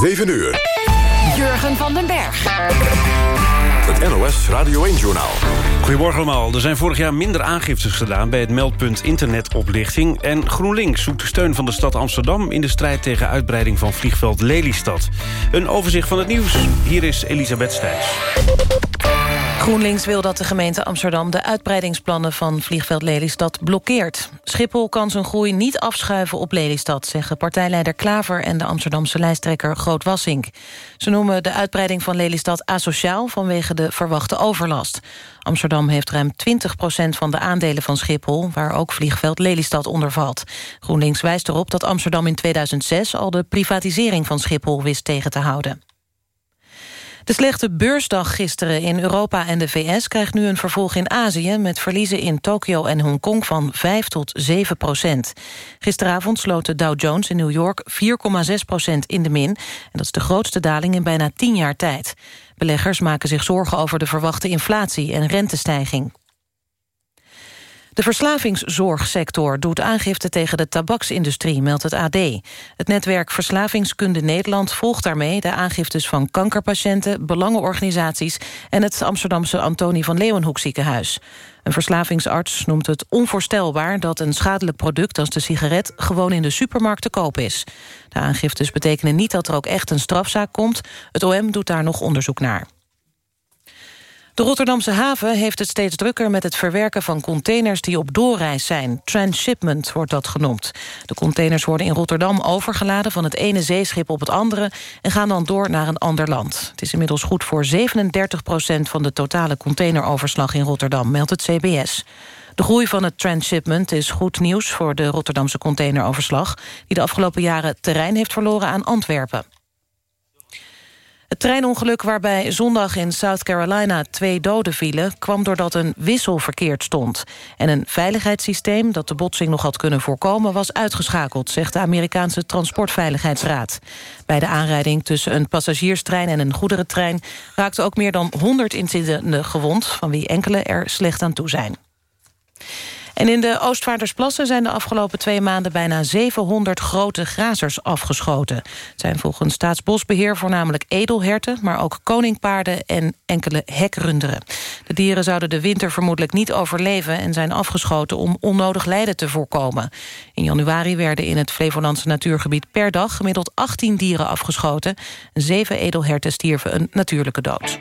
7 uur. Jurgen van den Berg. Het NOS Radio 1-journaal. Goedemorgen allemaal. Er zijn vorig jaar minder aangiftes gedaan... bij het meldpunt internetoplichting. En GroenLinks zoekt de steun van de stad Amsterdam... in de strijd tegen uitbreiding van vliegveld Lelystad. Een overzicht van het nieuws. Hier is Elisabeth Stijns. GroenLinks wil dat de gemeente Amsterdam de uitbreidingsplannen van vliegveld Lelystad blokkeert. Schiphol kan zijn groei niet afschuiven op Lelystad, zeggen partijleider Klaver en de Amsterdamse lijsttrekker Groot Wassink. Ze noemen de uitbreiding van Lelystad asociaal vanwege de verwachte overlast. Amsterdam heeft ruim 20% van de aandelen van Schiphol... waar ook vliegveld Lelystad onder valt. GroenLinks wijst erop dat Amsterdam in 2006... al de privatisering van Schiphol wist tegen te houden. De slechte beursdag gisteren in Europa en de VS krijgt nu een vervolg in Azië... met verliezen in Tokio en Hongkong van 5 tot 7 procent. Gisteravond sloot de Dow Jones in New York 4,6 procent in de min. En dat is de grootste daling in bijna 10 jaar tijd. Beleggers maken zich zorgen over de verwachte inflatie en rentestijging. De verslavingszorgsector doet aangifte tegen de tabaksindustrie, meldt het AD. Het netwerk Verslavingskunde Nederland volgt daarmee... de aangiftes van kankerpatiënten, belangenorganisaties... en het Amsterdamse Antonie van Leeuwenhoek ziekenhuis. Een verslavingsarts noemt het onvoorstelbaar... dat een schadelijk product als de sigaret gewoon in de supermarkt te koop is. De aangiftes betekenen niet dat er ook echt een strafzaak komt. Het OM doet daar nog onderzoek naar. De Rotterdamse haven heeft het steeds drukker met het verwerken van containers die op doorreis zijn. Transshipment wordt dat genoemd. De containers worden in Rotterdam overgeladen van het ene zeeschip op het andere en gaan dan door naar een ander land. Het is inmiddels goed voor 37 procent van de totale containeroverslag in Rotterdam, meldt het CBS. De groei van het transshipment is goed nieuws voor de Rotterdamse containeroverslag... die de afgelopen jaren terrein heeft verloren aan Antwerpen. Het treinongeluk waarbij zondag in South Carolina twee doden vielen... kwam doordat een wissel verkeerd stond. En een veiligheidssysteem dat de botsing nog had kunnen voorkomen... was uitgeschakeld, zegt de Amerikaanse Transportveiligheidsraad. Bij de aanrijding tussen een passagierstrein en een goederentrein... raakten ook meer dan 100 incidenten gewond... van wie enkele er slecht aan toe zijn. En in de Oostvaardersplassen zijn de afgelopen twee maanden... bijna 700 grote grazers afgeschoten. Het zijn volgens Staatsbosbeheer voornamelijk edelherten... maar ook koningpaarden en enkele hekrunderen. De dieren zouden de winter vermoedelijk niet overleven... en zijn afgeschoten om onnodig lijden te voorkomen. In januari werden in het Flevolandse natuurgebied per dag... gemiddeld 18 dieren afgeschoten. Zeven edelherten stierven een natuurlijke dood.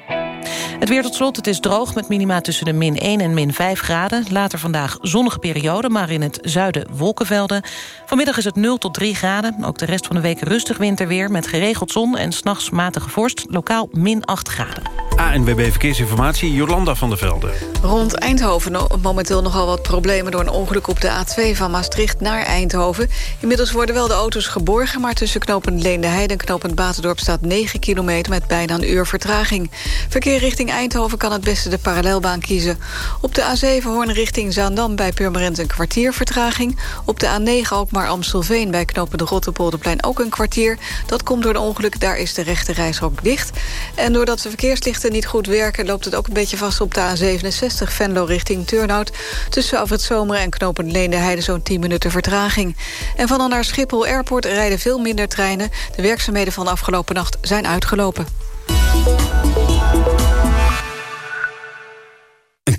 Het weer tot slot, het is droog met minima tussen de min 1 en min 5 graden. Later vandaag zonnige periode, maar in het zuiden wolkenvelden. Vanmiddag is het 0 tot 3 graden. Ook de rest van de week rustig winterweer met geregeld zon... en s'nachts matige vorst, lokaal min 8 graden. ANWB Verkeersinformatie, Jolanda van der Velde. Rond Eindhoven momenteel nogal wat problemen... door een ongeluk op de A2 van Maastricht naar Eindhoven. Inmiddels worden wel de auto's geborgen... maar tussen knooppunt Leende en knooppunt Batendorp staat 9 kilometer... met bijna een uur vertraging. Verkeer richting Eindhoven kan het beste de parallelbaan kiezen. Op de A7 Hoorn richting Zaandam bij Purmerend een kwartier vertraging. Op de A9 ook maar Amstelveen bij knopen de Rotterpolderplein ook een kwartier. Dat komt door een ongeluk, daar is de rechte reishok dicht. En doordat de verkeerslichten niet goed werken... loopt het ook een beetje vast op de A67 Venlo richting Turnhout. Tussen Afrit Zomeren en knopen Leende Heide zo'n 10 minuten vertraging. En van dan naar Schiphol Airport rijden veel minder treinen. De werkzaamheden van de afgelopen nacht zijn uitgelopen.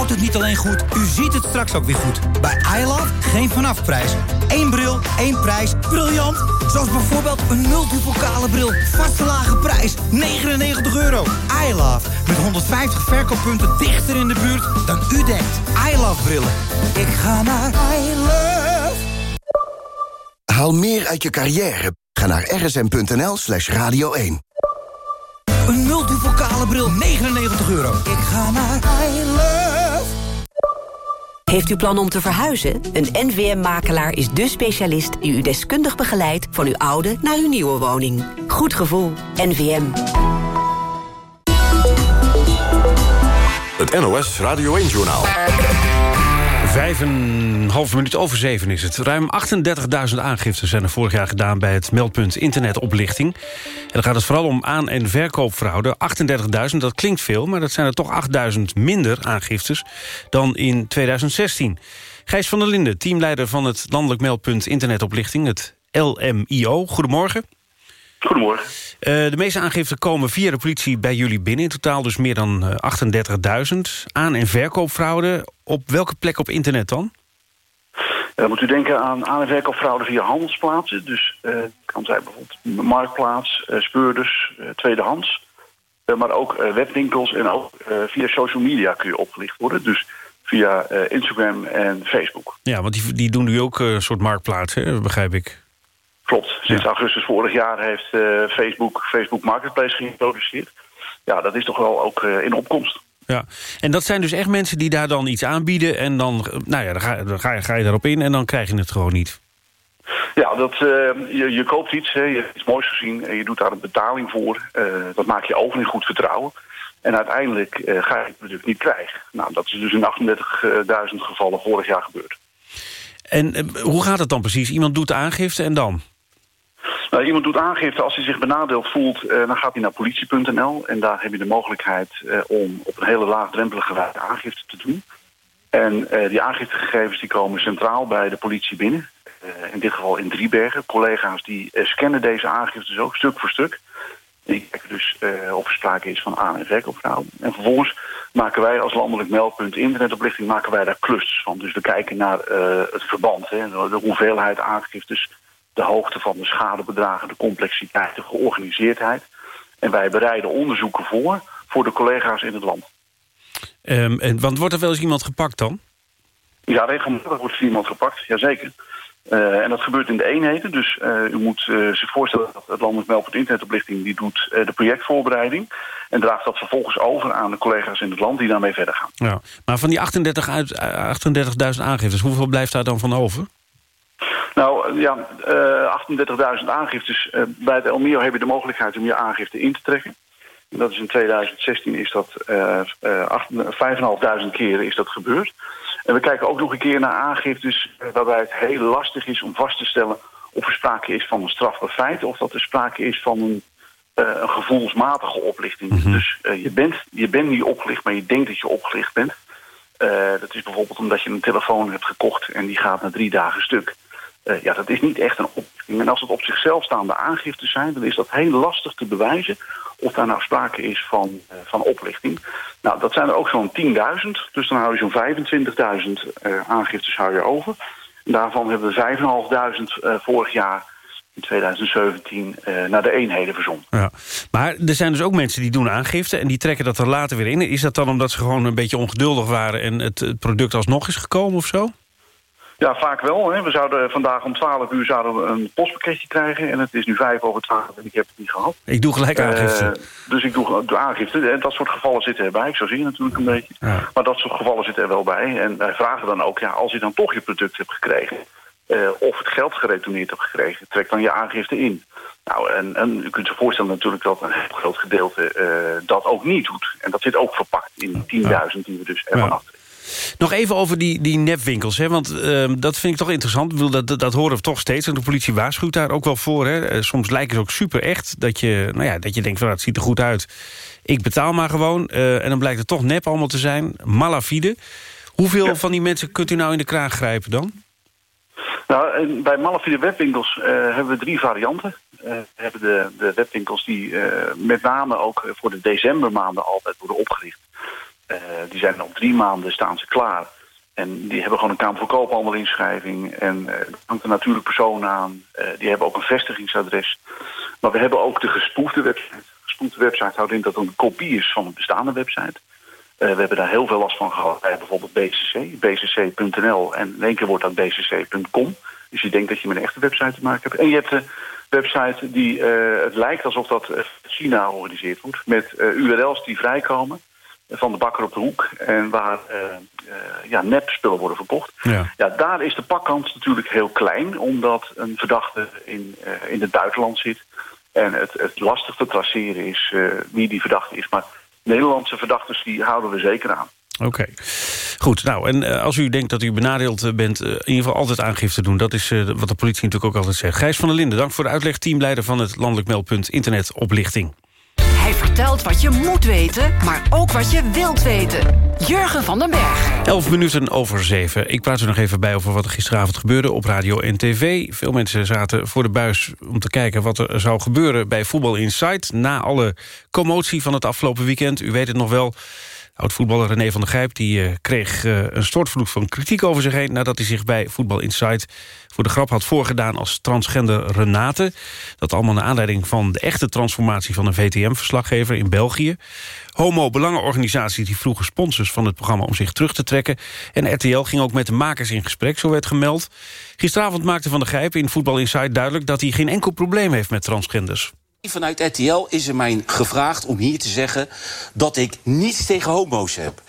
Hoort het niet alleen goed, u ziet het straks ook weer goed. Bij iLove geen vanafprijs. Eén bril, één prijs. Briljant! Zoals bijvoorbeeld een multipokale bril. Vaste lage prijs, 99 euro. iLove, met 150 verkooppunten dichter in de buurt dan u denkt. iLove brillen. Ik ga naar iLove. Haal meer uit je carrière. Ga naar rsm.nl slash radio 1. Een multipokale bril, 99 euro. Ik ga naar iLove. Heeft u plan om te verhuizen? Een NVM-makelaar is de specialist die u deskundig begeleidt... van uw oude naar uw nieuwe woning. Goed gevoel. NVM. Het NOS Radio 1-journaal. Vijf en een half minuut over zeven is het. Ruim 38.000 aangiften zijn er vorig jaar gedaan... bij het meldpunt internetoplichting. En dan gaat het vooral om aan- en verkoopfraude. 38.000, dat klinkt veel, maar dat zijn er toch 8.000 minder aangiftes... dan in 2016. Gijs van der Linden, teamleider van het landelijk meldpunt internetoplichting... het LMIO. Goedemorgen. Goedemorgen. Uh, de meeste aangiften komen via de politie bij jullie binnen. In totaal dus meer dan uh, 38.000. Aan- en verkoopfraude. Op welke plek op internet dan? Dan moet u denken aan aan- en verkoopfraude via handelsplaatsen. Dus uh, kan zijn bijvoorbeeld marktplaats, speurders, tweedehands. maar ook webwinkels en ook via social media kun je opgelicht worden. Dus via Instagram en Facebook. Ja, want die, die doen nu ook een soort marktplaats, hè, begrijp ik. Klopt. Sinds augustus vorig jaar heeft Facebook Facebook Marketplace geïntroduceerd. Ja, dat is toch wel ook in opkomst. Ja, en dat zijn dus echt mensen die daar dan iets aanbieden... en dan, nou ja, dan, ga, dan ga, je, ga je daarop in en dan krijg je het gewoon niet. Ja, dat, uh, je, je koopt iets, hè, je hebt iets moois gezien... en je doet daar een betaling voor. dat maak je over in goed vertrouwen. En uiteindelijk ga je het product niet krijgen. Nou, dat is dus in 38.000 gevallen vorig jaar gebeurd. En hoe gaat het dan precies? Iemand doet de aangifte en dan? Nou, iemand doet aangifte als hij zich benadeeld voelt, uh, dan gaat hij naar politie.nl. En daar heb je de mogelijkheid uh, om op een hele laagdrempelige wijze aangifte te doen. En uh, die aangiftegegevens die komen centraal bij de politie binnen. in dit geval in Driebergen. Collega's die scannen deze aangiftes ook stuk voor stuk. Die kijken dus of er sprake is van aan- en verkoopfraude. En vervolgens maken wij als landelijk meldpunt internetoplichting maken wij daar clusters van. Dus we kijken naar het verband, hè, de hoeveelheid aangiftes de hoogte van de schadebedragen, de complexiteit, de georganiseerdheid. En wij bereiden onderzoeken voor, voor de collega's in het land. Um, en, want wordt er wel eens iemand gepakt dan? Ja, regelmatig wordt er iemand gepakt, jazeker. Uh, en dat gebeurt in de eenheden. Dus uh, u moet uh, zich voorstellen dat het Landelijk Meldpunt Internetoplichting... die doet de projectvoorbereiding en draagt dat vervolgens over aan de collega's in het land... die daarmee verder gaan. Ja, maar van die 38.000 38 aangiftes, hoeveel blijft daar dan van over? Nou ja, uh, 38.000 aangiftes. Uh, bij het Elmio heb je de mogelijkheid om je aangifte in te trekken. En dat is in 2016 is dat uh, uh, 5.500 keren is dat gebeurd. En we kijken ook nog een keer naar aangiftes waarbij het heel lastig is om vast te stellen of er sprake is van een strafbaar feit of dat er sprake is van een, een gevoelsmatige oplichting. Mm -hmm. Dus je, bent, je bent niet opgelicht, maar je denkt dat je opgelicht bent. dat is bijvoorbeeld omdat je een telefoon hebt gekocht en die gaat na drie dagen stuk. Uh, ja, dat is niet echt een oplichting. En als het op zichzelf staande aangiftes zijn... dan is dat heel lastig te bewijzen of daar nou sprake is van, uh, van oplichting. Nou, dat zijn er ook zo'n 10.000. Dus dan hou je zo'n 25.000 uh, aangiftes hou je over. En daarvan hebben we 5.500 vorig jaar in 2017 naar de eenheden verzonden. Ja. Maar er zijn dus ook mensen die doen aangifte... en die trekken dat er later weer in. Is dat dan omdat ze gewoon een beetje ongeduldig waren... en het, het product alsnog is gekomen of zo? Ja, vaak wel. Hè. We zouden vandaag om 12 uur zouden we een postpakketje krijgen. En het is nu 5 over 12 en ik heb het niet gehad. Ik doe gelijk aangifte. Uh, dus ik doe de aangifte. En dat soort gevallen zitten erbij. Ik zou zien natuurlijk een beetje. Ja. Maar dat soort gevallen zitten er wel bij. En wij vragen dan ook, ja, als je dan toch je product hebt gekregen... Uh, of het geld geretourneerd hebt gekregen, trek dan je aangifte in. Nou, en, en u kunt zich voorstellen natuurlijk dat een heel groot gedeelte uh, dat ook niet doet. En dat zit ook verpakt in die 10.000 ja. die we dus ervan ja. Nog even over die, die nepwinkels, hè? want uh, dat vind ik toch interessant. Ik bedoel, dat, dat, dat horen we toch steeds en de politie waarschuwt daar ook wel voor. Hè? Uh, soms lijken ze ook super echt, dat je, nou ja, dat je denkt, van, het ziet er goed uit. Ik betaal maar gewoon. Uh, en dan blijkt het toch nep allemaal te zijn. Malafide. Hoeveel ja. van die mensen kunt u nou in de kraag grijpen dan? Nou, bij malafide webwinkels hebben we drie varianten. we hebben de, de webwinkels die met name ook voor de decembermaanden altijd worden opgericht. Die zijn op drie maanden staan ze klaar. En die hebben gewoon een Kamer Koophandel inschrijving. En uh, hangt een natuurlijk persoon aan. die hebben ook een vestigingsadres. Maar we hebben ook de gespoefde website. Gespoefde website houdt in dat het een kopie is van een bestaande website. we hebben daar heel veel last van gehad bij bijvoorbeeld BCC. bcc.nl en in keer wordt dat bcc.com. Dus je denkt dat je met een echte website te maken hebt. En je hebt de website die, het lijkt alsof dat China georganiseerd wordt... met URL's die vrijkomen van de bakker op de hoek... en waar uh, ja, nepspullen worden verkocht. Ja. ja, daar is de pakkans natuurlijk heel klein... omdat een verdachte in, in het buitenland zit... en het, het lastig te traceren is wie die verdachte is. Maar Nederlandse verdachten die houden we zeker aan. Oké. Goed, nou, en uh, als u denkt dat u benadeeld eh, bent... Uh, in ieder geval altijd aangifte doen. Dat is uh, wat de politie natuurlijk ook altijd zegt. Gijs van der Linden, dank voor de uitleg. Teamleider van het landelijk meldpunt Internetoplichting. Hij vertelt wat je moet weten, maar ook wat je wilt weten. Jurgen van den Berg. Elf minuten over zeven. Ik praat u nog even bij over wat er gisteravond gebeurde op radio en tv. Veel mensen zaten voor de buis om te kijken wat er zou gebeuren bij Voetbal Insight. Na alle commotie van het afgelopen weekend. U weet het nog wel. Oud-voetballer René van der Gijp die, uh, kreeg uh, een stortvloed van kritiek over zich heen... nadat hij zich bij Voetbal Insight voor de grap had voorgedaan als transgender Renate. Dat allemaal naar aanleiding van de echte transformatie van een VTM-verslaggever in België. Homo-belangenorganisaties die vroegen sponsors van het programma om zich terug te trekken. En RTL ging ook met de makers in gesprek, zo werd gemeld. Gisteravond maakte Van der Gijp in Voetbal Insight duidelijk... dat hij geen enkel probleem heeft met transgenders. Vanuit RTL is er mij gevraagd om hier te zeggen dat ik niets tegen homo's heb.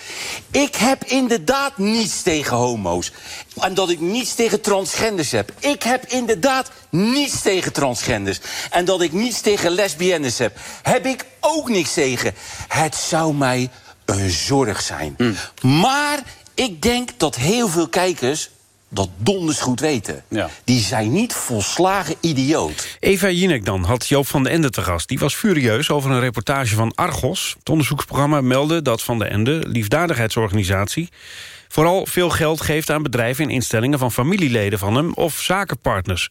Ik heb inderdaad niets tegen homo's. En dat ik niets tegen transgenders heb. Ik heb inderdaad niets tegen transgenders. En dat ik niets tegen lesbiennes heb. Heb ik ook niks tegen. Het zou mij een zorg zijn. Mm. Maar ik denk dat heel veel kijkers dat donders goed weten. Ja. Die zijn niet volslagen idioot. Eva Jinek dan had Joop van den Ende te gast. Die was furieus over een reportage van Argos. Het onderzoeksprogramma meldde dat Van den Ende, liefdadigheidsorganisatie... vooral veel geld geeft aan bedrijven en instellingen... van familieleden van hem of zakenpartners.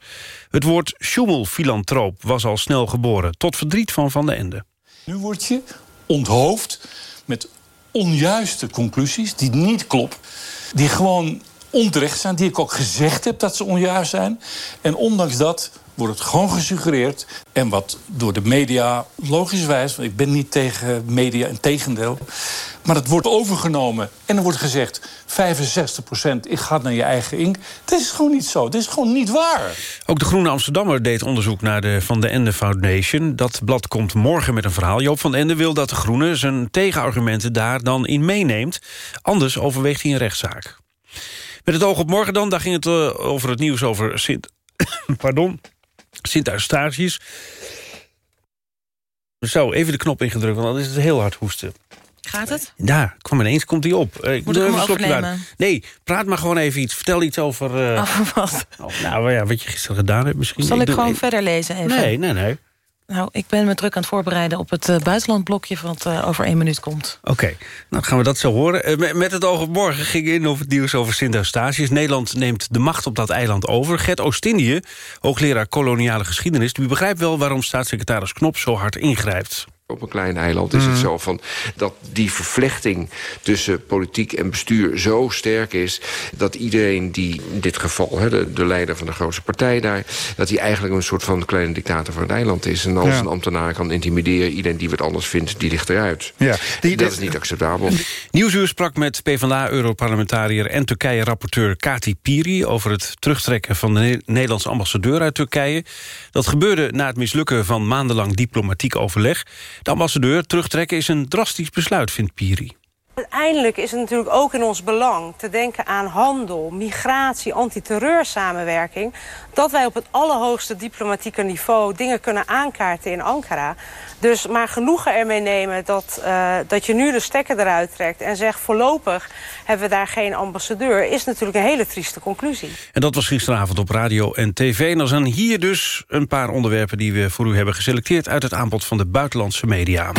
Het woord schummelfilantroop was al snel geboren... tot verdriet van Van den Ende. Nu word je onthoofd met onjuiste conclusies die niet kloppen... die gewoon onterecht zijn, die ik ook gezegd heb dat ze onjuist zijn. En ondanks dat wordt het gewoon gesuggereerd. En wat door de media logischwijs, want ik ben niet tegen media, in tegendeel. Maar het wordt overgenomen en er wordt gezegd... 65 procent, ik ga naar je eigen ink. Dat is gewoon niet zo. Dat is gewoon niet waar. Ook de Groene Amsterdammer deed onderzoek naar de Van de Ende Foundation. Dat blad komt morgen met een verhaal. Joop van Ende wil dat de Groene zijn tegenargumenten daar dan in meeneemt. Anders overweegt hij een rechtszaak. Met het oog op morgen dan, daar ging het uh, over het nieuws over Sint... pardon, Sint-Eustatius. Zo, even de knop ingedrukt, want dan is het heel hard hoesten. Gaat het? Ja, kwam ineens komt hij op. Uh, ik moet, moet ik hem overnemen? Nee, praat maar gewoon even iets. Vertel iets over... Uh, oh, wat? Oh, nou ja, wat je gisteren gedaan hebt misschien. Zal ik, ik gewoon verder lezen even? Nee, nee, nee. Nou, ik ben me druk aan het voorbereiden op het uh, buitenlandblokje... wat uh, over één minuut komt. Oké, okay. nou gaan we dat zo horen. Uh, met het oog op morgen ging in over het nieuws over Sint-Eustatius. Nederland neemt de macht op dat eiland over. Gert Oost-Indië, hoogleraar koloniale geschiedenis... u begrijpt wel waarom staatssecretaris Knop zo hard ingrijpt. Op een klein eiland is het mhm. zo van dat die vervlechting tussen politiek en bestuur zo sterk is... dat iedereen die, in dit geval de, de, leider van de grootste partij daar... dat hij eigenlijk een soort van kleine dictator van het eiland is. En als een ambtenaar kan intimideren, iedereen die wat anders vindt, die ligt eruit. Ja. Die, dat is niet acceptabel. Nieuwsuur sprak met PvdA-europarlementariër en Turkije-rapporteur Kati Piri... over het terugtrekken van de Nederlandse ambassadeur uit Turkije. Dat gebeurde na het mislukken van maandenlang diplomatiek overleg... De ambassadeur terugtrekken is een drastisch besluit, vindt Piri. Uiteindelijk is het natuurlijk ook in ons belang te denken aan handel, migratie, antiterreursamenwerking. Dat wij op het allerhoogste diplomatieke niveau dingen kunnen aankaarten in Ankara. Dus maar genoegen ermee nemen dat, uh, dat je nu de stekker eruit trekt... en zegt voorlopig hebben we daar geen ambassadeur... is natuurlijk een hele trieste conclusie. En dat was gisteravond op radio en tv. En dan zijn hier dus een paar onderwerpen die we voor u hebben geselecteerd... uit het aanbod van de buitenlandse media.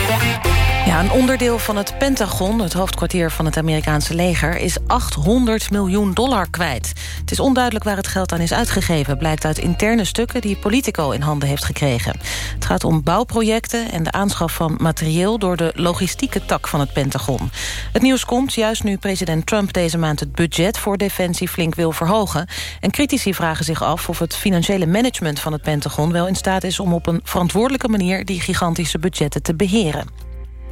Ja, een onderdeel van het Pentagon, het hoofdkwartier van het Amerikaanse leger... is 800 miljoen dollar kwijt. Het is onduidelijk waar het geld aan is uitgegeven... blijkt uit interne stukken die Politico in handen heeft gekregen. Het gaat om bouwprojecten en de aanschaf van materieel... door de logistieke tak van het Pentagon. Het nieuws komt juist nu president Trump deze maand... het budget voor defensie flink wil verhogen. En critici vragen zich af of het financiële management van het Pentagon... wel in staat is om op een verantwoordelijke manier... die gigantische budgetten te beheren.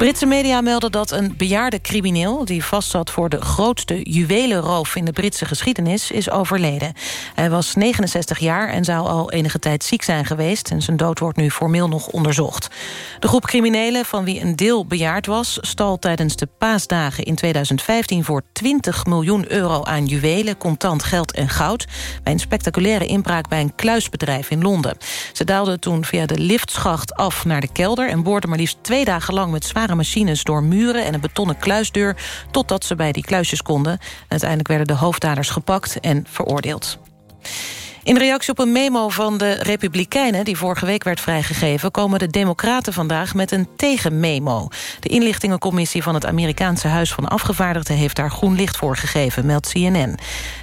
Britse media melden dat een bejaarde crimineel... die vastzat voor de grootste juwelenroof in de Britse geschiedenis... is overleden. Hij was 69 jaar en zou al enige tijd ziek zijn geweest... en zijn dood wordt nu formeel nog onderzocht. De groep criminelen, van wie een deel bejaard was... stal tijdens de paasdagen in 2015 voor 20 miljoen euro aan juwelen... contant geld en goud... bij een spectaculaire inbraak bij een kluisbedrijf in Londen. Ze daalden toen via de liftschacht af naar de kelder... en boorden maar liefst twee dagen lang met zware machines door muren en een betonnen kluisdeur... totdat ze bij die kluisjes konden. Uiteindelijk werden de hoofddaders gepakt en veroordeeld. In reactie op een memo van de Republikeinen... die vorige week werd vrijgegeven... komen de Democraten vandaag met een tegenmemo. De inlichtingencommissie van het Amerikaanse Huis van Afgevaardigden... heeft daar groen licht voor gegeven, meldt CNN.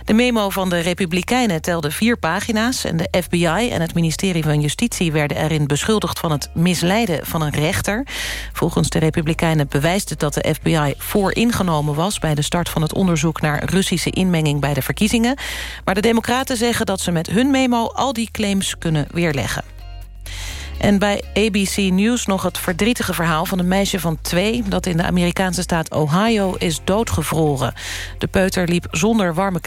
De memo van de Republikeinen telde vier pagina's... en de FBI en het ministerie van Justitie werden erin beschuldigd... van het misleiden van een rechter. Volgens de Republikeinen bewijst het dat de FBI vooringenomen was... bij de start van het onderzoek naar Russische inmenging bij de verkiezingen. Maar de Democraten zeggen dat ze met hun memo al die claims kunnen weerleggen. En bij ABC News nog het verdrietige verhaal van een meisje van twee... dat in de Amerikaanse staat Ohio is doodgevroren. De peuter liep zonder warme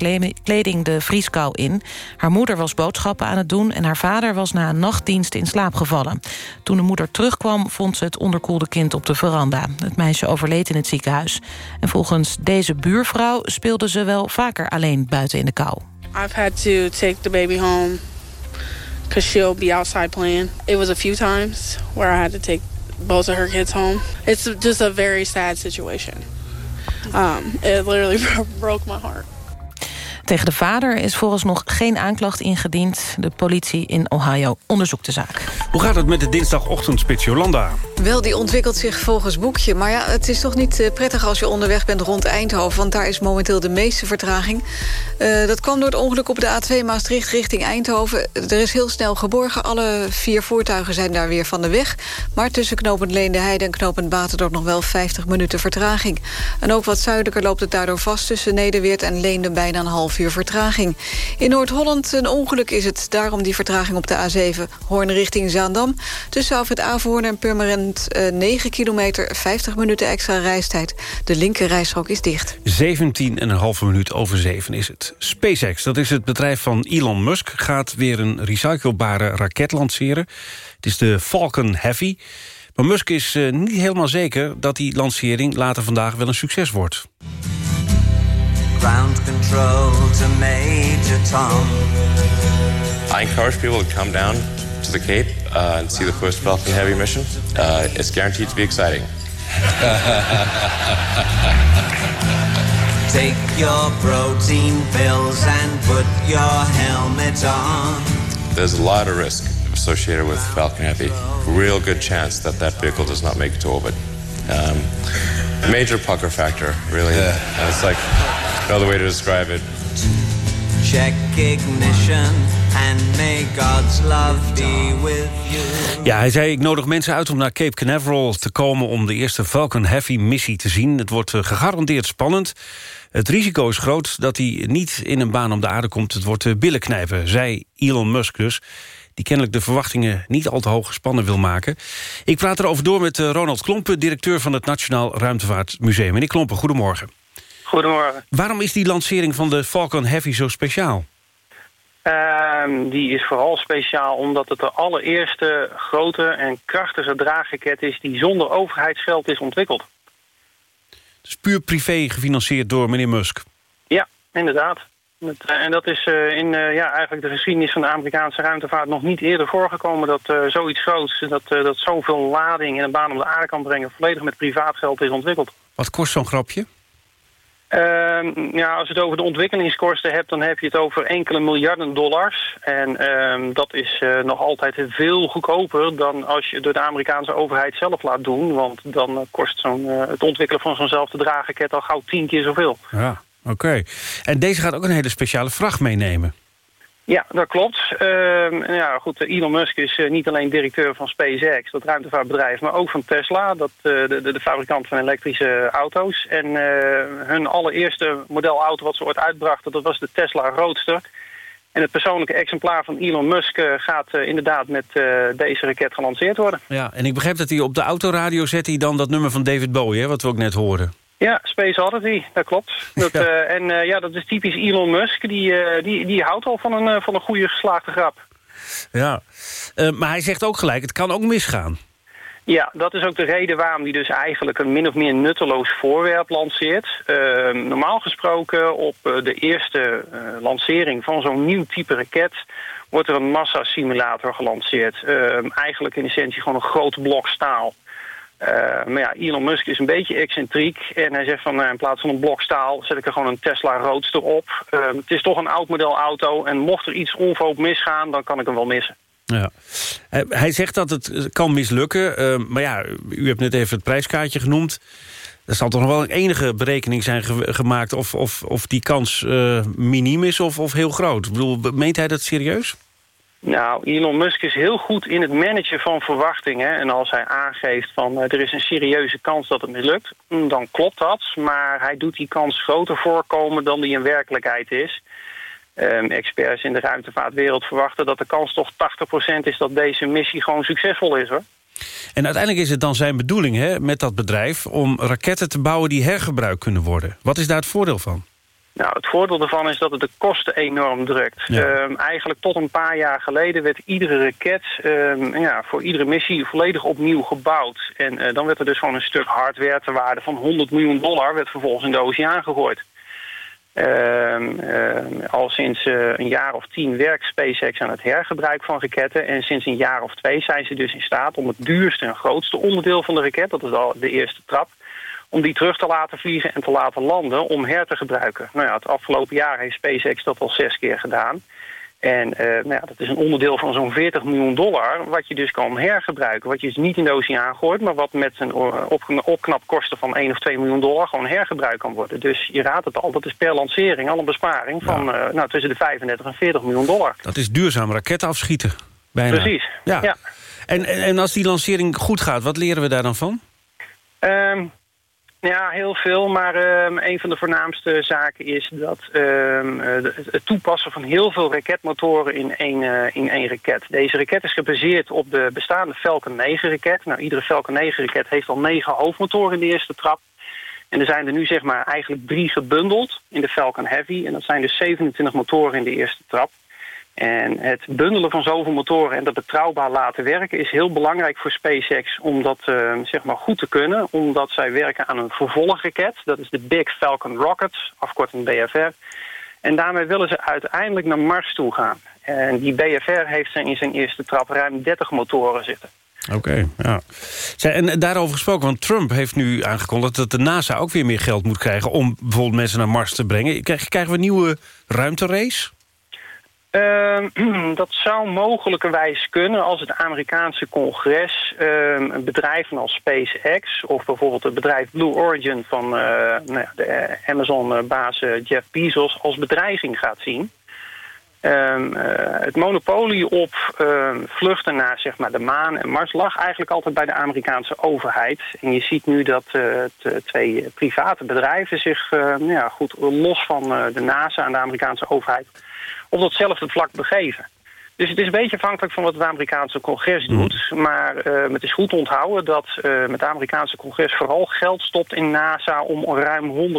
kleding de vrieskou in. Haar moeder was boodschappen aan het doen... en haar vader was na een nachtdienst in slaap gevallen. Toen de moeder terugkwam vond ze het onderkoelde kind op de veranda. Het meisje overleed in het ziekenhuis. En volgens deze buurvrouw speelde ze wel vaker alleen buiten in de kou. I've had to take the baby home because she'll be outside playing. It was a few times where I had to take both of her kids home. It's just a very sad situation. Um, it literally broke my heart. Tegen de vader is volgens nog geen aanklacht ingediend. De politie in Ohio onderzoekt de zaak. Hoe gaat het met de dinsdagochtendspits Jolanda? Wel, die ontwikkelt zich volgens boekje. Maar ja, het is toch niet eh, prettig als je onderweg bent rond Eindhoven... want daar is momenteel de meeste vertraging. Uh, dat kwam door het ongeluk op de A2 Maastricht richting Eindhoven. Er is heel snel geborgen. Alle vier voertuigen zijn daar weer van de weg. Maar tussen knopend Leende Heide en knopend Baterdorp... nog wel 50 minuten vertraging. En ook wat zuidelijker loopt het daardoor vast... tussen Nederweert en Leende bijna een half uur vertraging. In Noord-Holland een ongeluk is het. Daarom die vertraging op de A7 Hoorn richting Zaandam. Tussen Alfred Averhoorn en Purmerend 9 eh, kilometer, 50 minuten extra reistijd. De linker rijstrook is dicht. 17,5 minuut over 7 is het. SpaceX, dat is het bedrijf van Elon Musk... gaat weer een recyclebare raket lanceren. Het is de Falcon Heavy... Maar Musk is uh, niet helemaal zeker dat die lancering later vandaag wel een succes wordt. Ground control to Major Tom. I encourage people to come down to the Cape uh, and see the first Falcon Heavy mission. Uh, it's guaranteed to be exciting. Take your protein pills and put your helmet on. There's a lot of risk associated with Falcon Heavy. Real good chance that that vehicle does not make it to orbit. Um, major pucker factor, really. Yeah. it's like no other way to describe it. Check ignition and may God's love be with you. Ja, hij zei, ik nodig mensen uit om naar Cape Canaveral te komen... om de eerste Falcon Heavy missie te zien. Het wordt eh, gegarandeerd spannend. Het risico is groot dat hij niet in een baan om de aarde komt. Het wordt billen knijpen, zei Elon Musk dus die kennelijk de verwachtingen niet al te hoog gespannen wil maken. Ik praat erover door met eh, Ronald Klompen, directeur van het Nationaal Ruimtevaartmuseum. Meneer Klompen, goedemorgen. Goedemorgen. Waarom is die lancering van de Falcon Heavy zo speciaal? Ehm, die is vooral speciaal omdat het de allereerste grote en krachtige draagraket is... die zonder overheidsgeld is ontwikkeld. Dus puur privé gefinancierd door meneer Musk? Ja, inderdaad. Eh, en dat is uh, in uh, ja, eigenlijk de geschiedenis van de Amerikaanse ruimtevaart nog niet eerder voorgekomen dat zoiets groots, dat, dat zoveel lading in een baan om de aarde kan brengen, volledig met privaat geld is ontwikkeld. Wat kost zo'n grapje? Ehm, ja, als je het over de ontwikkelingskosten hebt... dan heb je het over enkele miljarden dollars. En ehm, dat is eh, nog altijd veel goedkoper... dan als je het door de Amerikaanse overheid zelf laat doen. Want dan eh, kost zo'n, eh, het ontwikkelen van zo'nzelfde draagraket... al gauw tien keer zoveel. Ja, oké. En deze gaat ook een hele speciale vracht meenemen. Ja, dat klopt. Ehm, ja, goed, Elon Musk is eh, niet alleen directeur van SpaceX, dat ruimtevaartbedrijf, maar ook van Tesla, dat, uh, de, de, fabrikant van elektrische auto's. En uh, hun allereerste modelauto wat ze ooit uitbrachten, dat was de Tesla Roadster. En het persoonlijke exemplaar van Elon Musk gaat inderdaad met deze raket gelanceerd worden. Ja, en ik begrijp dat hij op de autoradio zet hij dan dat nummer van David Bowie, hè, wat we ook net hoorden. Ja, Space Oddity, dat klopt. Dat, ja. Uh, en uh, ja, dat is typisch Elon Musk. Die, uh, die, die houdt al van een, van een goede geslaagde grap. Ja, maar hij zegt ook gelijk, het kan ook misgaan. Ja, dat is ook de reden waarom hij dus eigenlijk een min of meer nutteloos voorwerp lanceert. Ehm, normaal gesproken op de eerste lancering van zo'n nieuw type raket... wordt er een massasimulator gelanceerd. Ehm, eigenlijk in essentie gewoon een groot blok staal... Maar ja, Elon Musk is een beetje excentriek. En hij zegt van uh, in plaats van een blok staal zet ik er gewoon een Tesla Roadster op. Uh, het is toch een oud model auto. En mocht er iets onverhoopt misgaan, dan kan ik hem wel missen. Ja. Hij zegt dat het kan mislukken. maar ja, u hebt net even het prijskaartje genoemd. Er zal toch nog wel een enige berekening zijn ge gemaakt... of, of, of die kans miniem is of, of heel groot. Ik bedoel, meent hij dat serieus? Nou, Elon Musk is heel goed in het managen van verwachtingen. En als hij aangeeft van uh, er is een serieuze kans dat het mislukt, mm, dan klopt dat. Maar hij doet die kans groter voorkomen dan die in werkelijkheid is. Um, experts in de ruimtevaartwereld verwachten dat de kans toch 80% is dat deze missie gewoon succesvol is hoor. En uiteindelijk is het dan zijn bedoeling hè, met dat bedrijf... om raketten te bouwen die hergebruikt kunnen worden. Wat is daar het voordeel van? Nou, het voordeel daarvan is dat het de kosten enorm drukt. Ja. Um, eigenlijk tot een paar jaar geleden werd iedere raket um, ja, voor iedere missie volledig opnieuw gebouwd. En uh, dan werd er dus gewoon een stuk hardware ter waarde van 100 miljoen dollar werd vervolgens in de oceaan gegooid. Um, al sinds uh, een jaar of tien werkt SpaceX aan het hergebruik van raketten. En sinds een jaar of twee zijn ze dus in staat om het duurste en grootste onderdeel van de raket... dat is al de eerste trap om die terug te laten vliegen en te laten landen om her te gebruiken. Nou ja, het afgelopen jaar heeft SpaceX dat al zes keer gedaan. En uh, nou ja, dat is een onderdeel van zo'n 40 miljoen dollar... wat je dus kan hergebruiken. Wat je dus niet in de oceaan gooit... maar wat met een op, opknapkosten van 1 of 2 miljoen dollar... gewoon hergebruikt kan worden. Dus je raadt het al, dat is per lancering al een besparing... van ja. uh, nou, tussen de 35 en 40 miljoen dollar. Dat is duurzaam raketten afschieten. Bijna. Precies, ja. ja. En, en als die lancering goed gaat, wat leren we daar dan van? Um, ja, heel veel. Maar um, een van de voornaamste zaken is dat um, het toepassen van heel veel raketmotoren in één, uh, in één raket. Deze raket is gebaseerd op de bestaande Falcon 9 raket. Nou, iedere Falcon 9 raket heeft al negen hoofdmotoren in de eerste trap. En er zijn er nu zeg maar eigenlijk drie gebundeld in de Falcon Heavy. En dat zijn dus 27 motoren in de eerste trap. En het bundelen van zoveel motoren en dat betrouwbaar laten werken... is heel belangrijk voor SpaceX om dat uh, zeg maar goed te kunnen. Omdat zij werken aan een vervolgraket. Dat is de Big Falcon Rocket, afkorting BFR. En daarmee willen ze uiteindelijk naar Mars toe gaan. En die BFR heeft in zijn eerste trap ruim 30 motoren zitten. Oké, ja. En daarover gesproken, want Trump heeft nu aangekondigd... dat de NASA ook weer meer geld moet krijgen... om bijvoorbeeld mensen naar Mars te brengen. Krijgen we een nieuwe ruimterace? Uh, dat zou mogelijkerwijs kunnen als het Amerikaanse congres uh, bedrijven als SpaceX of bijvoorbeeld het bedrijf Blue Origin van uh, nou ja, de Amazon-baas Jeff Bezos als bedreiging gaat zien. Um, het monopolie op vluchten naar zeg maar, de maan en Mars lag eigenlijk altijd bij de Amerikaanse overheid. En je ziet nu dat twee private bedrijven zich nou ja, goed los van de NASA en de Amerikaanse overheid op datzelfde vlak begeven. Dus het is een beetje afhankelijk van wat het Amerikaanse congres mhm. doet. Maar uh, het is goed te onthouden dat uh, met het Amerikaanse congres vooral geld stopt in NASA... om ruim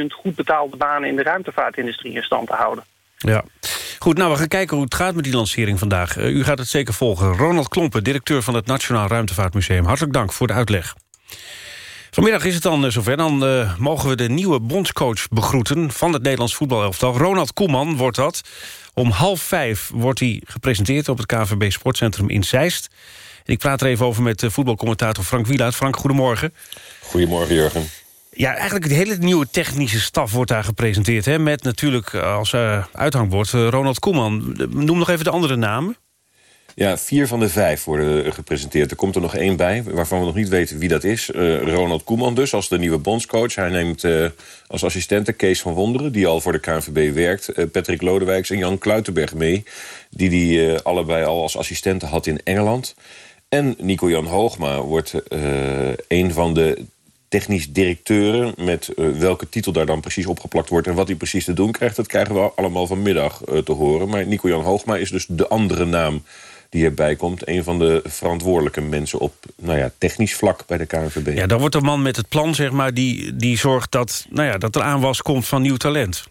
100.000 goed betaalde banen in de ruimtevaartindustrie in stand te houden. Ja. Goed, nou, we gaan kijken hoe het gaat met die lancering vandaag. Uh, u gaat het zeker volgen. Ronald Klompen, directeur van het Nationaal Ruimtevaartmuseum. Hartelijk dank voor de uitleg. Vanmiddag is het dan uh, zover. Dan uh, mogen we de nieuwe bondscoach begroeten van het Nederlands voetbalelftal. Ronald Koeman wordt dat. Om half vijf wordt hij gepresenteerd op het KVB Sportcentrum in Zeist. En ik praat er even over met uh, voetbalcommentator Frank Wielaert. Frank, goedemorgen. Goedemorgen, Jurgen. Ja, eigenlijk de hele nieuwe technische staf wordt daar gepresenteerd. Hè, met natuurlijk als uh, uithangbord Ronald Koeman. Noem nog even de andere namen. Ja, vier van de vijf worden gepresenteerd. Er komt er nog één bij, waarvan we nog niet weten wie dat is. Uh, Ronald Koeman dus, als de nieuwe bondscoach. Hij neemt uh, als assistente Kees van Wonderen... die al voor de KNVB werkt. Patrick Lodewijks en Jan Kluitenberg mee... die die allebei al als assistenten had in Engeland. En Nico-Jan Hoogma wordt een van de technisch directeuren... met welke titel daar dan precies opgeplakt wordt... en wat hij precies te doen krijgt, dat krijgen we allemaal vanmiddag te horen. Maar Nico-Jan Hoogma is dus de andere naam die erbij komt. Een van de verantwoordelijke mensen op nou ja, technisch vlak bij de KNVB. Ja, dan wordt de man met het plan, zeg maar, die, die zorgt dat, nou ja, dat er aanwas komt van nieuw talent.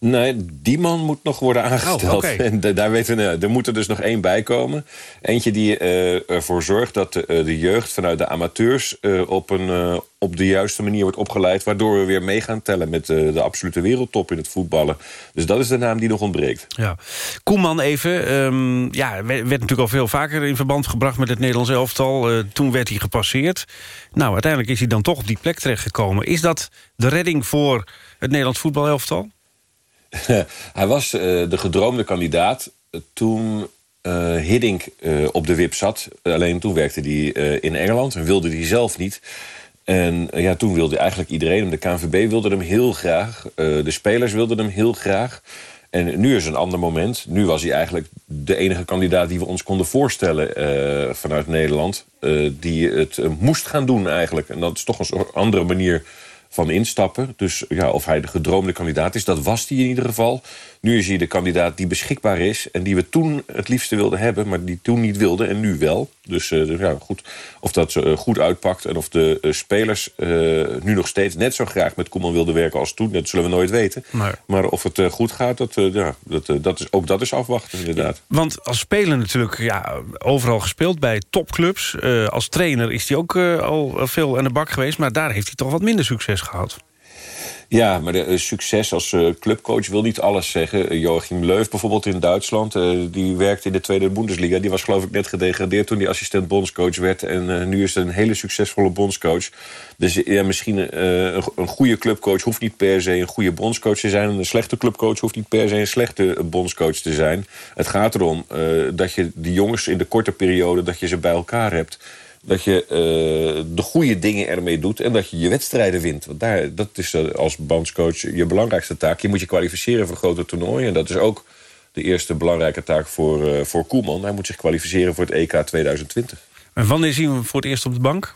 Nee, die man moet nog worden aangesteld. Oh, en daar weten we, er moet er dus nog één bij komen. Eentje die uh, ervoor zorgt dat de, uh, de, jeugd vanuit de amateurs... Uh, op, een, op de juiste manier wordt opgeleid... waardoor we weer mee gaan tellen met de absolute wereldtop in het voetballen. Dus dat is de naam die nog ontbreekt. Ja. Koeman even, um, ja, werd natuurlijk al veel vaker in verband gebracht... met het Nederlands elftal. toen werd hij gepasseerd. Nou, uiteindelijk is hij dan toch op die plek terechtgekomen. Is dat de redding voor het Nederlands voetbalelftal? hij was uh, de gedroomde kandidaat toen uh, Hiddink op de wip zat. Alleen toen werkte hij in Engeland en wilde hij zelf niet. En ja, toen wilde eigenlijk iedereen De KNVB wilde hem heel graag. de spelers wilden hem heel graag. En nu is een ander moment. Nu was hij eigenlijk de enige kandidaat die we ons konden voorstellen vanuit Nederland. die het moest gaan doen eigenlijk. En dat is toch een andere manier van instappen. Dus ja, of hij de gedroomde kandidaat is, dat was hij in ieder geval. Nu is hij de kandidaat die beschikbaar is... en die we toen het liefste wilden hebben, maar die toen niet wilden en nu wel. Dus, uh, dus ja, goed, of dat uh, goed uitpakt en of de uh, spelers nu nog steeds net zo graag met Koeman wilden werken als toen... dat zullen we nooit weten. Maar, maar of het goed gaat, dat, ja, dat, dat is, ook dat is afwachten inderdaad. Want als speler natuurlijk ja, overal gespeeld bij topclubs. als trainer is hij ook al veel aan de bak geweest... maar daar heeft hij toch wat minder succes gehad. Ja, maar de, uh, succes als uh, clubcoach wil niet alles zeggen. Uh, Joachim Leuf bijvoorbeeld in Duitsland, die werkte in de Tweede Bundesliga. Die was geloof ik net gedegradeerd toen hij assistent bondscoach werd. En nu is het een hele succesvolle bondscoach. Dus ja, misschien een, een, goede clubcoach hoeft niet per se een goede bondscoach te zijn. En een slechte clubcoach hoeft niet per se een slechte bondscoach te zijn. Het gaat erom dat je die jongens in de korte periode dat je ze bij elkaar hebt dat je uh, de goede dingen ermee doet... en dat je je wedstrijden wint. Want daar, dat is uh, als bondscoach je belangrijkste taak. Je moet je kwalificeren voor grote toernooien. En dat is ook de eerste belangrijke taak voor, uh, voor Koeman. Hij moet zich kwalificeren voor het EK 2020. En wanneer zien we voor het eerst op de bank?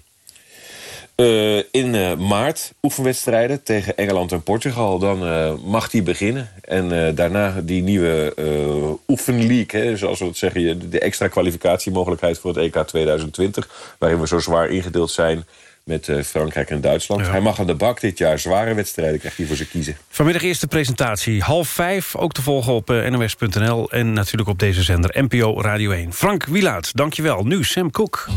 Uh, in uh, maart oefenwedstrijden tegen Engeland en Portugal. Dan uh, mag die beginnen. En daarna die nieuwe oefenleague, hè, zoals we het zeggen... de extra kwalificatiemogelijkheid voor het EK 2020... waarin we zo zwaar ingedeeld zijn met Frankrijk en Duitsland. Ja. Hij mag aan de bak dit jaar. Zware wedstrijden krijgt hij voor zijn kiezen. Vanmiddag eerste presentatie. Half vijf, ook te volgen op nos.nl... en natuurlijk op deze zender NPO Radio 1. Frank Wielaert, dankjewel. Nu Sam Cook.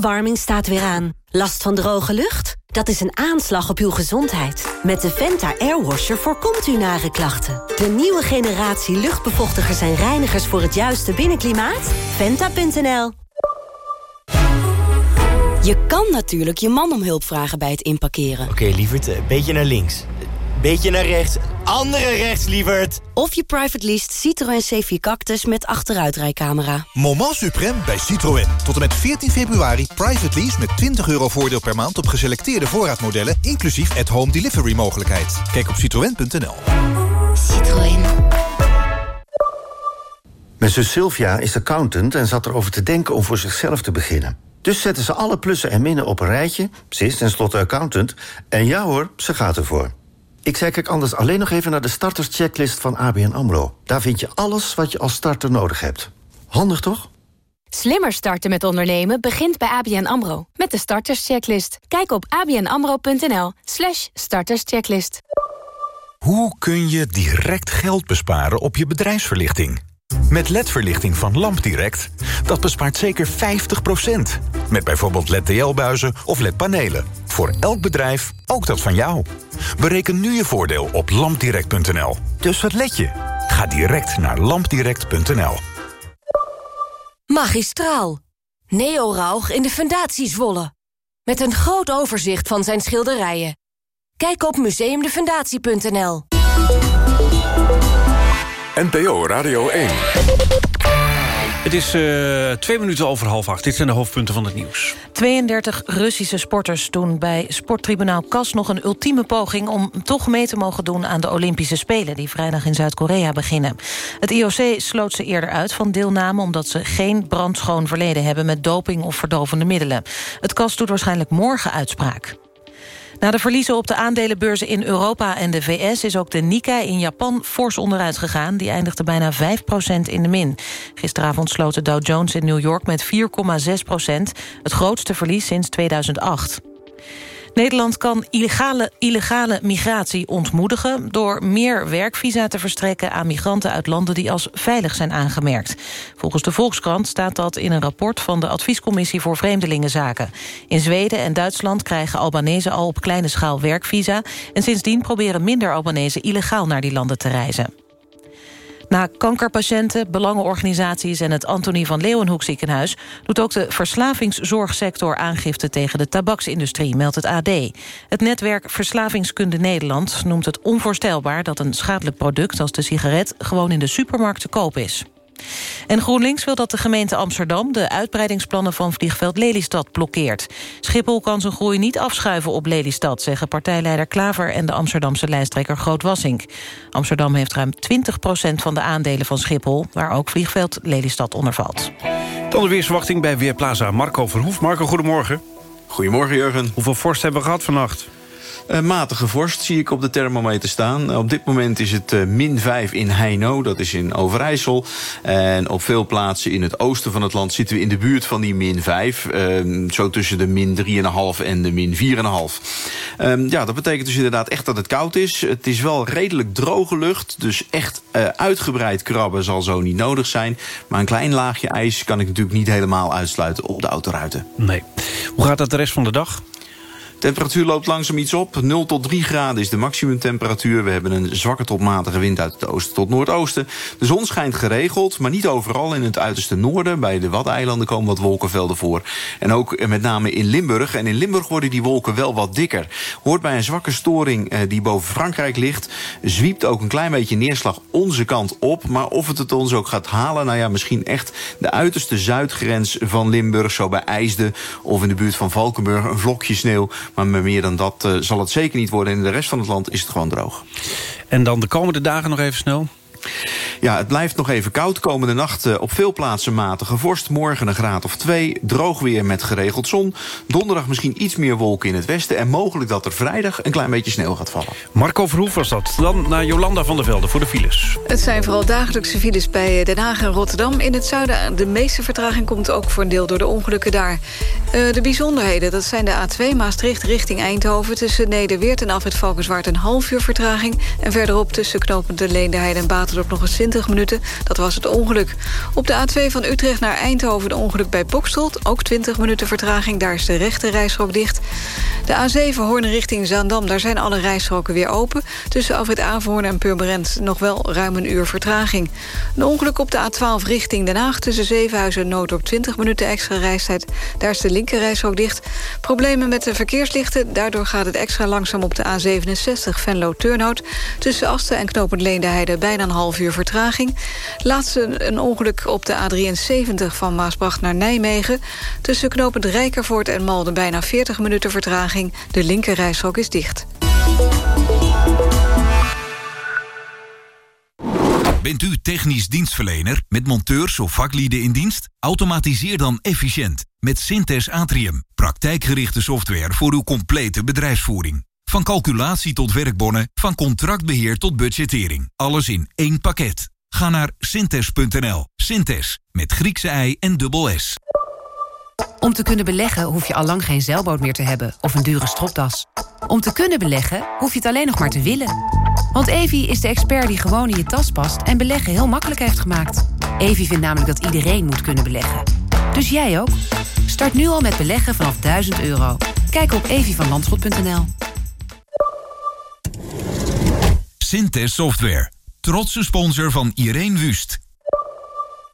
Verwarming staat weer aan. Last van droge lucht? Dat is een aanslag op uw gezondheid. Met de Venta Airwasher voorkomt u nare klachten. De nieuwe generatie luchtbevochtigers en reinigers voor het juiste binnenklimaat? Venta.nl Je kan natuurlijk je man om hulp vragen bij het inparkeren. Oké, lieverd, een beetje naar links. Beetje naar rechts. Andere rechts, lieverd. Of je private lease Citroën C4 Cactus met achteruitrijcamera. Moment suprême bij Citroën. Tot en met 14 februari private lease met 20 euro voordeel per maand... op geselecteerde voorraadmodellen, inclusief at-home delivery mogelijkheid. Kijk op citroën.nl. Citroën. Mijn zus Sylvia is accountant en zat erover te denken om voor zichzelf te beginnen. Dus zetten ze alle plussen en minnen op een rijtje. Ze is tenslotte accountant. En ja hoor, ze gaat ervoor. Ik zei kijk anders alleen nog even naar de starterschecklist van ABN AMRO. Daar vind je alles wat je als starter nodig hebt. Handig toch? Slimmer starten met ondernemen begint bij ABN AMRO. Met de starterschecklist. Kijk op abnamro.nl slash starterschecklist. Hoe kun je direct geld besparen op je bedrijfsverlichting? Met LED-verlichting van LampDirect, dat bespaart zeker 50%. Met bijvoorbeeld LED-TL-buizen of LED-panelen. Voor elk bedrijf, ook dat van jou. Bereken nu je voordeel op lampdirect.nl. Dus wat let je? Ga direct naar lampdirect.nl. Magistraal. Neo Rauch in de Fundatie Zwolle. Met een groot overzicht van zijn schilderijen. Kijk op museumdefundatie.nl. NPO Radio 1. Het is eh, twee minuten over half acht. Dit zijn de hoofdpunten van het nieuws. 32 Russische sporters doen bij sporttribunaal KAS nog een ultieme poging... om toch mee te mogen doen aan de Olympische Spelen... die vrijdag in Zuid-Korea beginnen. Het IOC sloot ze eerder uit van deelname... omdat ze geen brandschoon verleden hebben met doping of verdovende middelen. Het KAS doet waarschijnlijk morgen uitspraak. Na de verliezen op de aandelenbeurzen in Europa en de VS... is ook de Nikkei in Japan fors onderuit gegaan. Die eindigde bijna 5% in de min. Gisteravond sloot de Dow Jones in New York met 4,6% Het grootste verlies sinds 2008. Nederland kan illegale, illegale migratie ontmoedigen... door meer werkvisa te verstrekken aan migranten uit landen... die als veilig zijn aangemerkt. Volgens de Volkskrant staat dat in een rapport... van de Adviescommissie voor Vreemdelingenzaken. In Zweden en Duitsland krijgen Albanese al op kleine schaal werkvisa... en sindsdien proberen minder Albanese illegaal naar die landen te reizen. Na kankerpatiënten, belangenorganisaties en het Antonie van Leeuwenhoek ziekenhuis... doet ook de verslavingszorgsector aangifte tegen de tabaksindustrie, meldt het AD. Het netwerk Verslavingskunde Nederland noemt het onvoorstelbaar... dat een schadelijk product als de sigaret gewoon in de supermarkt te koop is. En GroenLinks wil dat de gemeente Amsterdam... de uitbreidingsplannen van vliegveld Lelystad blokkeert. Schiphol kan zijn groei niet afschuiven op Lelystad... zeggen partijleider Klaver en de Amsterdamse lijsttrekker Groot Wassink. Amsterdam heeft ruim 20% van de aandelen van Schiphol... waar ook vliegveld Lelystad onder valt. Dan de weersverwachting bij Weerplaza Marco Verhoef. Marco, goedemorgen. Goedemorgen, Jurgen. Hoeveel vorst hebben we gehad vannacht? Uh, matige vorst zie ik op de thermometer staan. Op dit moment is het uh, min 5 in Heino, dat is in Overijssel. En op veel plaatsen in het oosten van het land zitten we in de buurt van die min 5. zo tussen de min 3,5 en de min 4,5. ja, dat betekent dus inderdaad echt dat het koud is. Het is wel redelijk droge lucht, dus echt uitgebreid krabben zal zo niet nodig zijn. Maar een klein laagje ijs kan ik natuurlijk niet helemaal uitsluiten op de autoruiten. Nee. Hoe gaat dat de rest van de dag? Temperatuur loopt langzaam iets op. 0 tot 3 graden is de maximumtemperatuur. We hebben een zwakke tot matige wind uit het oosten tot noordoosten. De zon schijnt geregeld, maar niet overal in het uiterste noorden. Bij de Waddeneilanden komen wat wolkenvelden voor. En ook met name in Limburg. En in Limburg worden die wolken wel wat dikker. Hoort bij een zwakke storing eh, die boven Frankrijk ligt... zwiept ook een klein beetje neerslag onze kant op. Maar of het het ons ook gaat halen... nou ja, misschien echt de uiterste zuidgrens van Limburg... zo bij IJsden of in de buurt van Valkenburg een vlokje sneeuw Maar meer dan dat uh, zal het zeker niet worden. En in de rest van het land is het gewoon droog. En dan de komende dagen nog even snel? Ja, het blijft nog even koud. Komende nacht uh, op veel plaatsen matige vorst. Morgen een graad of twee. Droog weer met geregeld zon. Donderdag misschien iets meer wolken in het westen. En mogelijk dat er vrijdag een klein beetje sneeuw gaat vallen. Marco Verhoef was dat. Dan naar Jolanda van der Velde voor de files. Het zijn vooral dagelijkse files bij Den Haag en Rotterdam. In het zuiden de meeste vertraging komt ook voor een deel door de ongelukken daar. Uh, de bijzonderheden, dat zijn de A2 Maastricht richting Eindhoven... tussen Nederweert en Afrit Valkenswaard een half uur vertraging... en verderop tussen knopend de Leendeheide Baterdorp nog eens 20 minuten. Dat was het ongeluk. Op de A2 van Utrecht naar Eindhoven de ongeluk bij Bokstel. Ook 20 minuten vertraging, daar is de rechte rijstrook dicht. De A7 Hoorn richting Zaandam, daar zijn alle rijstroken weer open. Tussen Afrit Averhoorn en Purmerend nog wel ruim een uur vertraging. Een ongeluk op de A12 richting Den Haag... tussen Zevenhuizen en Noodorp 20 minuten extra reistijd. Daar is de linker rijstrook dicht. Problemen met de verkeerslichten, daardoor gaat het extra langzaam op de A67 Venlo-Turnhout. Tussen Asten en Knopend Leendeheide bijna een half uur vertraging. Laatste een ongeluk op de A73 van Maasbracht naar Nijmegen. Tussen knopend Rijkervoort en Malden bijna 40 minuten vertraging. De linkerrijstrook is dicht. Bent u technisch dienstverlener met monteurs of vaklieden in dienst? Automatiseer dan efficiënt met Synthes Atrium. Praktijkgerichte software voor uw complete bedrijfsvoering. Van calculatie tot werkbonnen, van contractbeheer tot budgettering. Alles in één pakket. Ga naar synthes.nl. Synthes, met Griekse ei en dubbel S. Om te kunnen beleggen hoef je al lang geen zeilboot meer te hebben of een dure stropdas. Om te kunnen beleggen hoef je het alleen nog maar te willen. Want Evi is de expert die gewoon in je tas past en beleggen heel makkelijk heeft gemaakt. Evi vindt namelijk dat iedereen moet kunnen beleggen. Dus jij ook? Start nu al met beleggen vanaf 1000 euro. Kijk op evievanlandschot.nl. Synthes Software. Trotse sponsor van Irene Wust.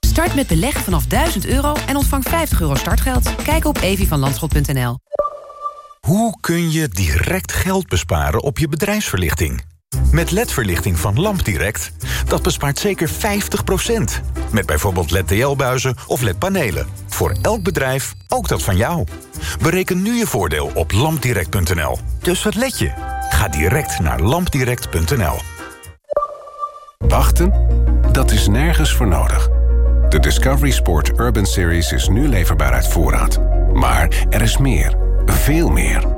Start met beleggen vanaf 1000 euro en ontvang 50 euro startgeld. Kijk op evievanlandschot.nl. Hoe kun je direct geld besparen op je bedrijfsverlichting? Met LED-verlichting van LampDirect, dat bespaart zeker 50%. Met bijvoorbeeld LED-TL-buizen of LED-panelen. Voor elk bedrijf, ook dat van jou. Bereken nu je voordeel op lampdirect.nl. Dus wat let je? Ga direct naar lampdirect.nl. Wachten? Dat is nergens voor nodig. De Discovery Sport Urban Series is nu leverbaar uit voorraad. Maar er is meer. Veel meer.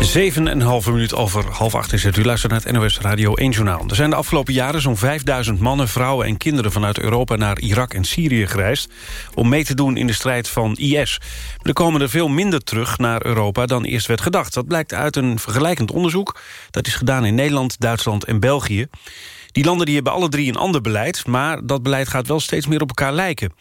Zeven en een halve minuut over half acht is het. U luistert naar het NOS Radio 1 Journaal. Er zijn de afgelopen jaren zo'n 5000 mannen, vrouwen en kinderen... vanuit Europa naar Irak en Syrië gereisd... om mee te doen in de strijd van IS. Maar er komen er veel minder terug naar Europa dan eerst werd gedacht. Dat blijkt uit een vergelijkend onderzoek. Dat is gedaan in Nederland, Duitsland en België. Die landen die hebben alle drie een ander beleid... maar dat beleid gaat wel steeds meer op elkaar lijken.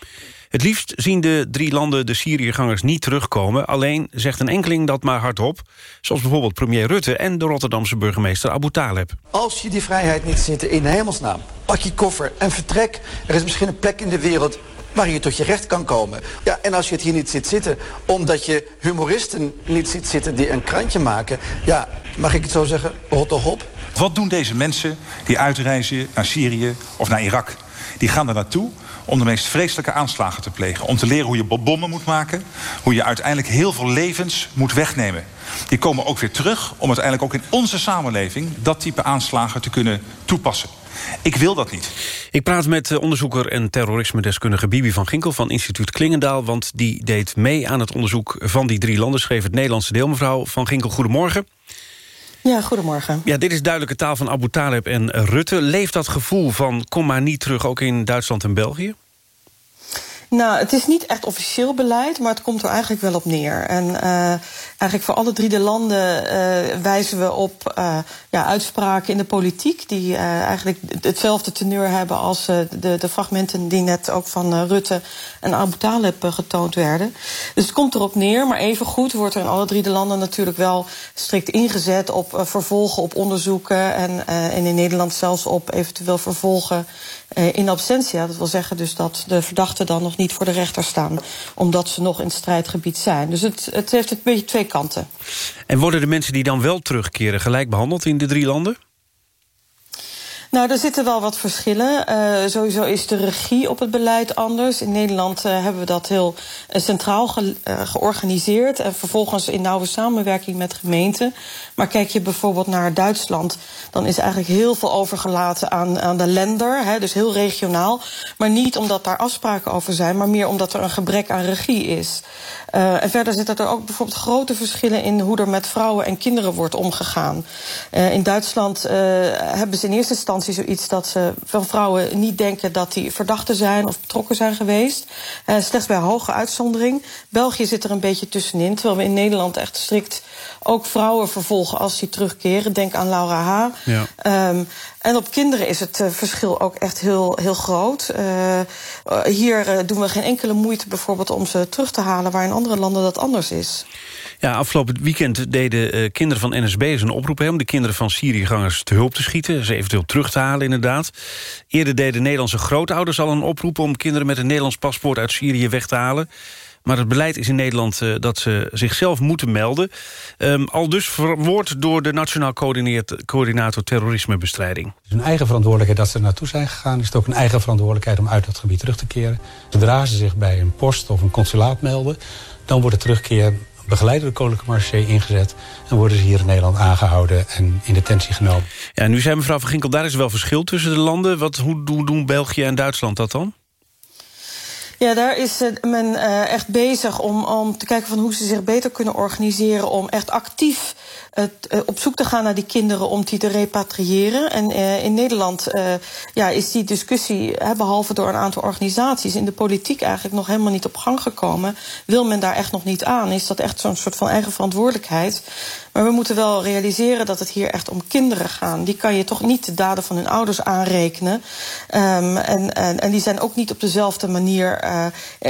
Het liefst zien de drie landen de Syriëgangers niet terugkomen. Alleen zegt een enkeling dat maar hardop. Zoals bijvoorbeeld premier Rutte en de Rotterdamse burgemeester Abu Taleb. Als je die vrijheid niet zit in hemelsnaam, pak je koffer en vertrek. Er is misschien een plek in de wereld waar je tot je recht kan komen. Ja, en als je het hier niet ziet zitten, omdat je humoristen niet ziet zitten die een krantje maken... ja, mag ik het zo zeggen, rot toch op. Wat doen deze mensen die uitreizen naar Syrië of naar Irak? Die gaan er naartoe om de meest vreselijke aanslagen te plegen. Om te leren hoe je bommen moet maken. Hoe je uiteindelijk heel veel levens moet wegnemen. Die komen ook weer terug om uiteindelijk ook in onze samenleving... dat type aanslagen te kunnen toepassen. Ik wil dat niet. Ik praat met eh, onderzoeker en terrorisme-deskundige Bibi van Ginkel... van instituut Klingendaal, want die deed mee aan het onderzoek... van die drie landen, schreef het Nederlandse deel. Mevrouw van Ginkel, goedemorgen. Ja, goedemorgen. Ja, dit is duidelijke taal van Abu Taleb en Rutte. Leeft dat gevoel van kom maar niet terug ook in Duitsland en België? Nou, het is niet echt officieel beleid, maar het komt er eigenlijk wel op neer. En uh, eigenlijk voor alle drie de landen uh, wijzen we op uh, ja, uitspraken in de politiek... die eigenlijk hetzelfde teneur hebben als de, de, fragmenten... die net ook van Rutte en Abu Talib getoond werden. Dus het komt erop neer, maar evengoed wordt er in alle drie de landen... natuurlijk wel strikt ingezet op vervolgen, op onderzoeken... en, en in Nederland zelfs op eventueel vervolgen in absentia. Dat wil zeggen dus dat de verdachten dan nog niet voor de rechter staan... omdat ze nog in het strijdgebied zijn. Dus het, het heeft een beetje twee kanten. En worden de mensen die dan wel terugkeren... gelijk behandeld in de drie landen? Nou, er zitten wel wat verschillen. Uh, sowieso is de regie op het beleid anders. In Nederland uh, hebben we dat heel uh, centraal ge georganiseerd... en vervolgens in nauwe samenwerking met gemeenten. Maar kijk je bijvoorbeeld naar Duitsland... dan is eigenlijk heel veel overgelaten aan, aan de lender, hè, dus heel regionaal. Maar niet omdat daar afspraken over zijn... maar meer omdat er een gebrek aan regie is. en verder zitten er ook bijvoorbeeld grote verschillen... in hoe er met vrouwen en kinderen wordt omgegaan. in Duitsland hebben ze in eerste instantie zoiets dat ze veel vrouwen niet denken dat die verdachten zijn of betrokken zijn geweest. Uh, slechts bij hoge uitzondering. België zit er een beetje tussenin, terwijl we in Nederland echt strikt ook vrouwen vervolgen als die terugkeren. Denk aan Laura H. Ja. Um, en op kinderen is het uh, verschil ook echt heel, heel groot. Uh, hier doen we geen enkele moeite bijvoorbeeld om ze terug te halen... waar in andere landen dat anders is. Ja, afgelopen weekend deden uh, kinderen van NSB een oproep... om de kinderen van Syriëgangers te hulp te schieten. Ze eventueel terug te halen, inderdaad. Eerder deden Nederlandse grootouders al een oproep... om kinderen met een Nederlands paspoort uit Syrië weg te halen. Maar het beleid is in Nederland uh, dat ze zichzelf moeten melden. Um, al dus verwoord door de Nationaal Coördinator Terrorismebestrijding. Het is een eigen verantwoordelijkheid dat ze er naartoe zijn gegaan. Is het ook een eigen verantwoordelijkheid om uit dat gebied terug te keren. Zodra ze zich bij een post of een consulaat melden... dan wordt de terugkeer begeleid door de Koninklijke Marché ingezet... en worden ze hier in Nederland aangehouden en in detentie genomen. Ja, nu zei mevrouw van Ginkel, daar is wel verschil tussen de landen. Wat, hoe doen België en Duitsland dat dan? Ja, daar is men uh, echt bezig om, om te kijken van hoe ze zich beter kunnen organiseren... om echt actief het, uh, op zoek te gaan naar die kinderen om die te repatriëren. En in Nederland ja, is die discussie, behalve door een aantal organisaties... in de politiek eigenlijk nog helemaal niet op gang gekomen. Wil men daar echt nog niet aan? Is dat echt zo'n soort van eigen verantwoordelijkheid? Maar we moeten wel realiseren dat het hier echt om kinderen gaat. Die kan je toch niet de daden van hun ouders aanrekenen. Um, en, en, en die zijn ook niet op dezelfde manier uh,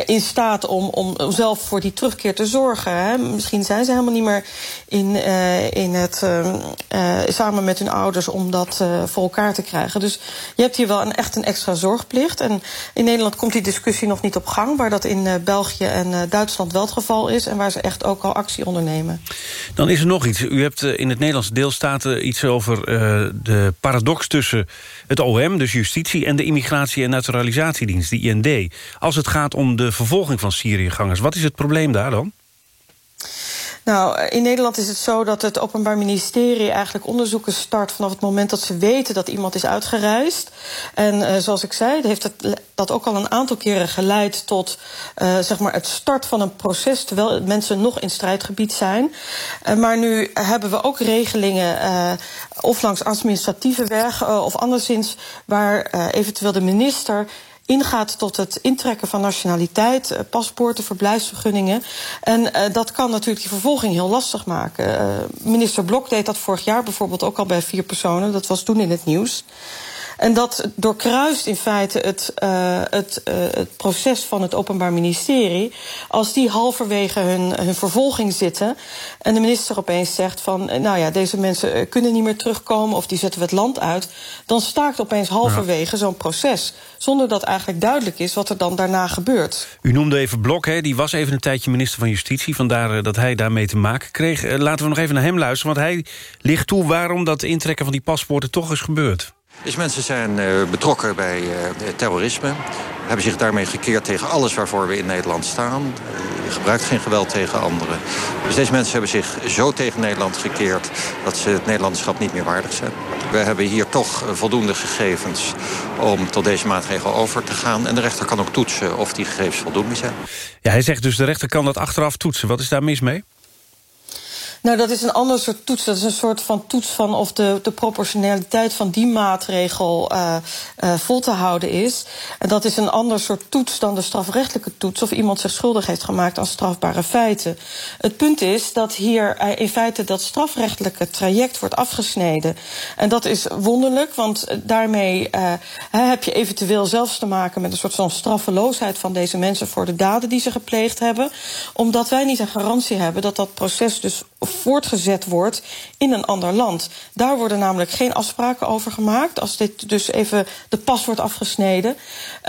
in staat om, om zelf voor die terugkeer te zorgen. Hè. Misschien zijn ze helemaal niet meer in, uh, in het, uh, samen met hun ouders om dat voor elkaar te krijgen. Dus je hebt hier wel een, echt een extra zorgplicht. En in Nederland komt die discussie nog niet op gang... waar dat in België en Duitsland wel het geval is... en waar ze echt ook al actie ondernemen. Dan is er nog iets u hebt eh, in het Nederlandse deelstaten iets over uh, de paradox tussen het OM, dus justitie... en de Immigratie- en Naturalisatiedienst, de IND. Als het gaat om de vervolging van Syriëgangers. Wat is het probleem daar dan? Nou, in Nederland is het zo dat het Openbaar Ministerie eigenlijk onderzoeken start vanaf het moment dat ze weten dat iemand is uitgereisd. En uh, zoals ik zei, heeft dat ook al een aantal keren geleid tot uh, zeg maar het start van een proces terwijl mensen nog in strijdgebied zijn. Uh, maar nu hebben we ook regelingen, of langs administratieve weg of anderszins, waar eventueel de minister ingaat tot het intrekken van nationaliteit, uh, paspoorten, verblijfsvergunningen. En uh, dat kan natuurlijk die vervolging heel lastig maken. Uh, minister Blok deed dat vorig jaar bijvoorbeeld ook al bij vier personen. Dat was toen in het nieuws. En dat doorkruist in feite het, uh, het, uh, het proces van het Openbaar Ministerie. Als die halverwege hun, hun vervolging zitten en de minister opeens zegt van... nou ja, deze mensen kunnen niet meer terugkomen of die zetten we het land uit... dan staakt opeens halverwege ja. zo'n proces. Zonder dat eigenlijk duidelijk is wat er dan daarna gebeurt. U noemde even Blok, hè? die was even een tijdje minister van Justitie... vandaar dat hij daarmee te maken kreeg. Laten we nog even naar hem luisteren, want hij ligt toe... waarom dat intrekken van die paspoorten toch is gebeurd. Dus mensen zijn uh, betrokken bij uh, terrorisme. Hebben zich daarmee gekeerd tegen alles waarvoor we in Nederland staan. Uh, je gebruikt geen geweld tegen anderen. Dus deze mensen hebben zich zo tegen Nederland gekeerd... dat ze het Nederlandschap niet meer waardig zijn. We hebben hier toch voldoende gegevens om tot deze maatregel over te gaan. En de rechter kan ook toetsen of die gegevens voldoende zijn. Ja, hij zegt dus de rechter kan dat achteraf toetsen. Wat is daar mis mee? Nou, dat is een ander soort toets. Dat is een soort van toets van of de, de proportionaliteit van die maatregel uh, uh, vol te houden is. En dat is een ander soort toets dan de strafrechtelijke toets, of iemand zich schuldig heeft gemaakt aan strafbare feiten. Het punt is dat hier uh, in feite dat strafrechtelijke traject wordt afgesneden. En dat is wonderlijk, want daarmee heb je eventueel zelfs te maken met een soort van straffeloosheid van deze mensen voor de daden die ze gepleegd hebben. Omdat wij niet een garantie hebben dat dat proces dus voortgezet wordt in een ander land. Daar worden namelijk geen afspraken over gemaakt. Als dit dus even de pas wordt afgesneden.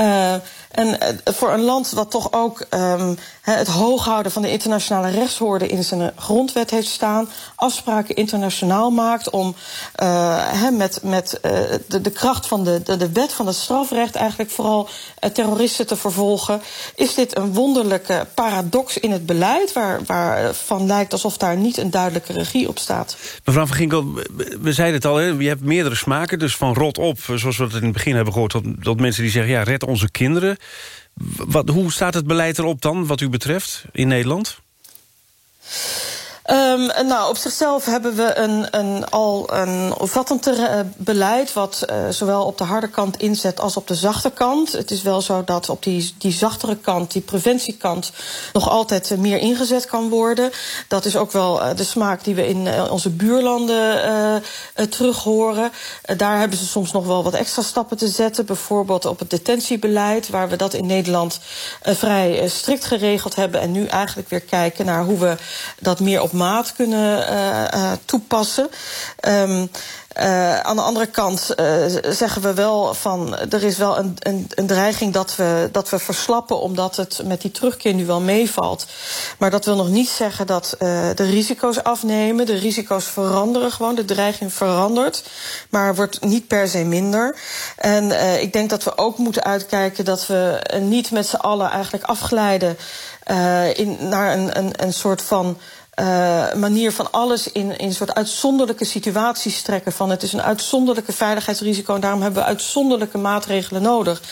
Uh, en voor een land dat toch ook um, het hooghouden van de internationale rechtsorde in zijn grondwet heeft staan, afspraken internationaal maakt om uh, met, met de, de kracht van de, de, wet van het strafrecht eigenlijk vooral terroristen te vervolgen, is dit een wonderlijke paradox in het beleid, waar, waarvan lijkt alsof daar niet een duidelijke regie op staat. Mevrouw van Ginkel, we zeiden het al, hè, je hebt meerdere smaken, dus van rot op, zoals we het in het begin hebben gehoord, tot mensen die zeggen, ja, red onze kinderen. Wat, hoe staat het beleid erop dan, wat u betreft, in Nederland? Um, nou, op zichzelf hebben we een, een, al een omvattend uh, beleid... wat uh, zowel op de harde kant inzet als op de zachte kant. Het is wel zo dat op die, die zachtere kant, die preventiekant... nog altijd uh, meer ingezet kan worden. Dat is ook wel de smaak die we in onze buurlanden terug horen. daar hebben ze soms nog wel wat extra stappen te zetten. Bijvoorbeeld op het detentiebeleid... waar we dat in Nederland vrij strikt geregeld hebben... en nu eigenlijk weer kijken naar hoe we dat meer op maat kunnen uh, uh, toepassen. Um, uh, aan de andere kant uh, zeggen we wel van er is wel een, een, een dreiging dat we, dat we verslappen omdat het met die terugkeer nu wel meevalt. Maar dat wil nog niet zeggen dat uh, de risico's afnemen. De risico's veranderen gewoon, de dreiging verandert, maar wordt niet per se minder. En ik denk dat we ook moeten uitkijken dat we niet met z'n allen eigenlijk afglijden in, naar een, een, een soort van uh, manier van alles in, in een soort uitzonderlijke situaties trekken. Van het is een uitzonderlijke veiligheidsrisico en daarom hebben we uitzonderlijke maatregelen nodig.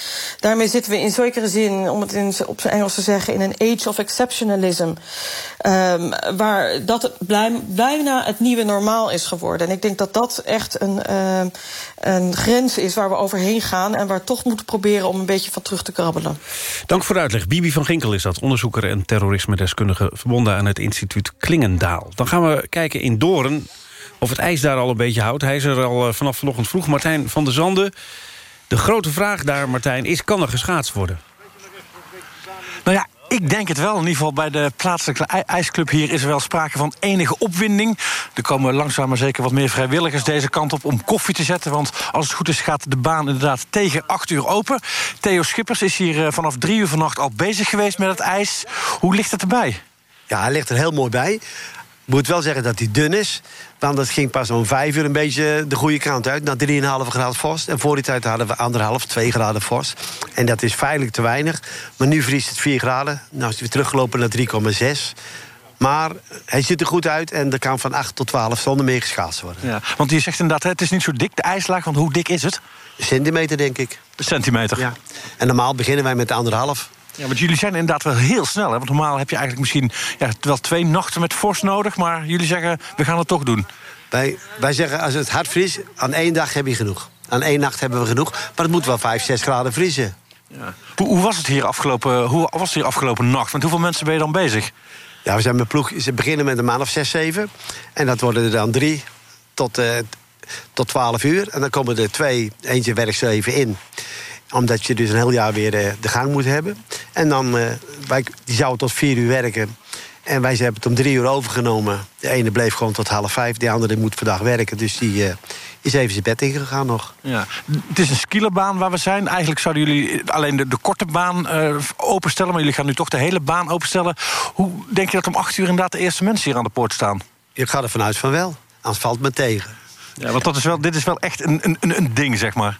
Daarmee zitten we in zekere zin, om het in, op zijn Engels te zeggen, in een age of exceptionalism. Um, waar dat bijna het nieuwe normaal is geworden. En ik denk dat dat echt een, uh, een grens is waar we overheen gaan en waar we toch moeten proberen om een beetje van terug te krabbelen. Dank voor de uitleg. Bibi van Ginkel is dat, onderzoeker en terrorisme-deskundige verbonden aan het instituut Klingendaal. Dan gaan we kijken in Doorn of het ijs daar al een beetje houdt. Hij is er al vanaf vanochtend vroeg. Martijn van der Zanden. De grote vraag daar, Martijn, is kan er geschaatst worden? Nou ja, ik denk het wel. In ieder geval bij de plaatselijke ijsclub hier is er wel sprake van enige opwinding. Er komen langzaam maar zeker wat meer vrijwilligers deze kant op om koffie te zetten. Want als het goed is gaat de baan inderdaad tegen 8 uur open. Theo Schippers is hier vanaf 3 uur vannacht al bezig geweest met het ijs. Hoe ligt het erbij? Ja, hij ligt er heel mooi bij. Ik moet wel zeggen dat hij dun is. Want het ging pas om vijf uur een beetje de goede kant uit. Naar 3,5 graden vorst. En voor die tijd hadden we anderhalf, 2 graden vorst. En dat is feitelijk te weinig. Maar nu vriest het 4 graden. Nou is hij weer teruggelopen naar 3,6. Maar hij ziet er goed uit en er kan van 8 tot 12 zonder meer geschaatst worden. Ja, want je zegt inderdaad, het is niet zo dik, de ijslaag. Want hoe dik is het? Centimeter, denk ik. Centimeter? Ja. En normaal beginnen wij met anderhalf. Ja, want jullie zijn inderdaad wel heel snel. Hè? Want normaal heb je eigenlijk misschien ja, wel twee nachten met vorst nodig. Maar jullie zeggen, we gaan het toch doen. Wij, wij zeggen, als het hard vriest, aan één dag heb je genoeg. Aan één nacht hebben we genoeg. Maar het moet wel 5, 6 graden vriezen. Ja. Hoe, hoe, was het hier afgelopen, hoe was het hier afgelopen nacht? Want hoeveel mensen ben je dan bezig? Ja, we zijn met ploeg. Ze beginnen met een maand of 6, 7. En dat worden er dan drie tot, uh, tot 12 uur. En dan komen er twee, eentje werkt zo even in omdat je dus een heel jaar weer de, de gang moet hebben. En dan, uh, wij, die zouden tot vier uur werken. En wij hebben het om drie uur overgenomen. De ene bleef gewoon tot half vijf. De andere moet vandaag werken. Dus die uh, is even zijn bed ingegaan nog. Ja. Het is een skielenbaan waar we zijn. Eigenlijk zouden jullie alleen de, de korte baan uh, openstellen. Maar jullie gaan nu toch de hele baan openstellen. Hoe denk je dat om acht uur inderdaad de eerste mensen hier aan de poort staan? Ik ga er vanuit van wel. Anders valt me tegen. Ja, want dat is wel, dit is wel echt een, een, een ding, zeg maar.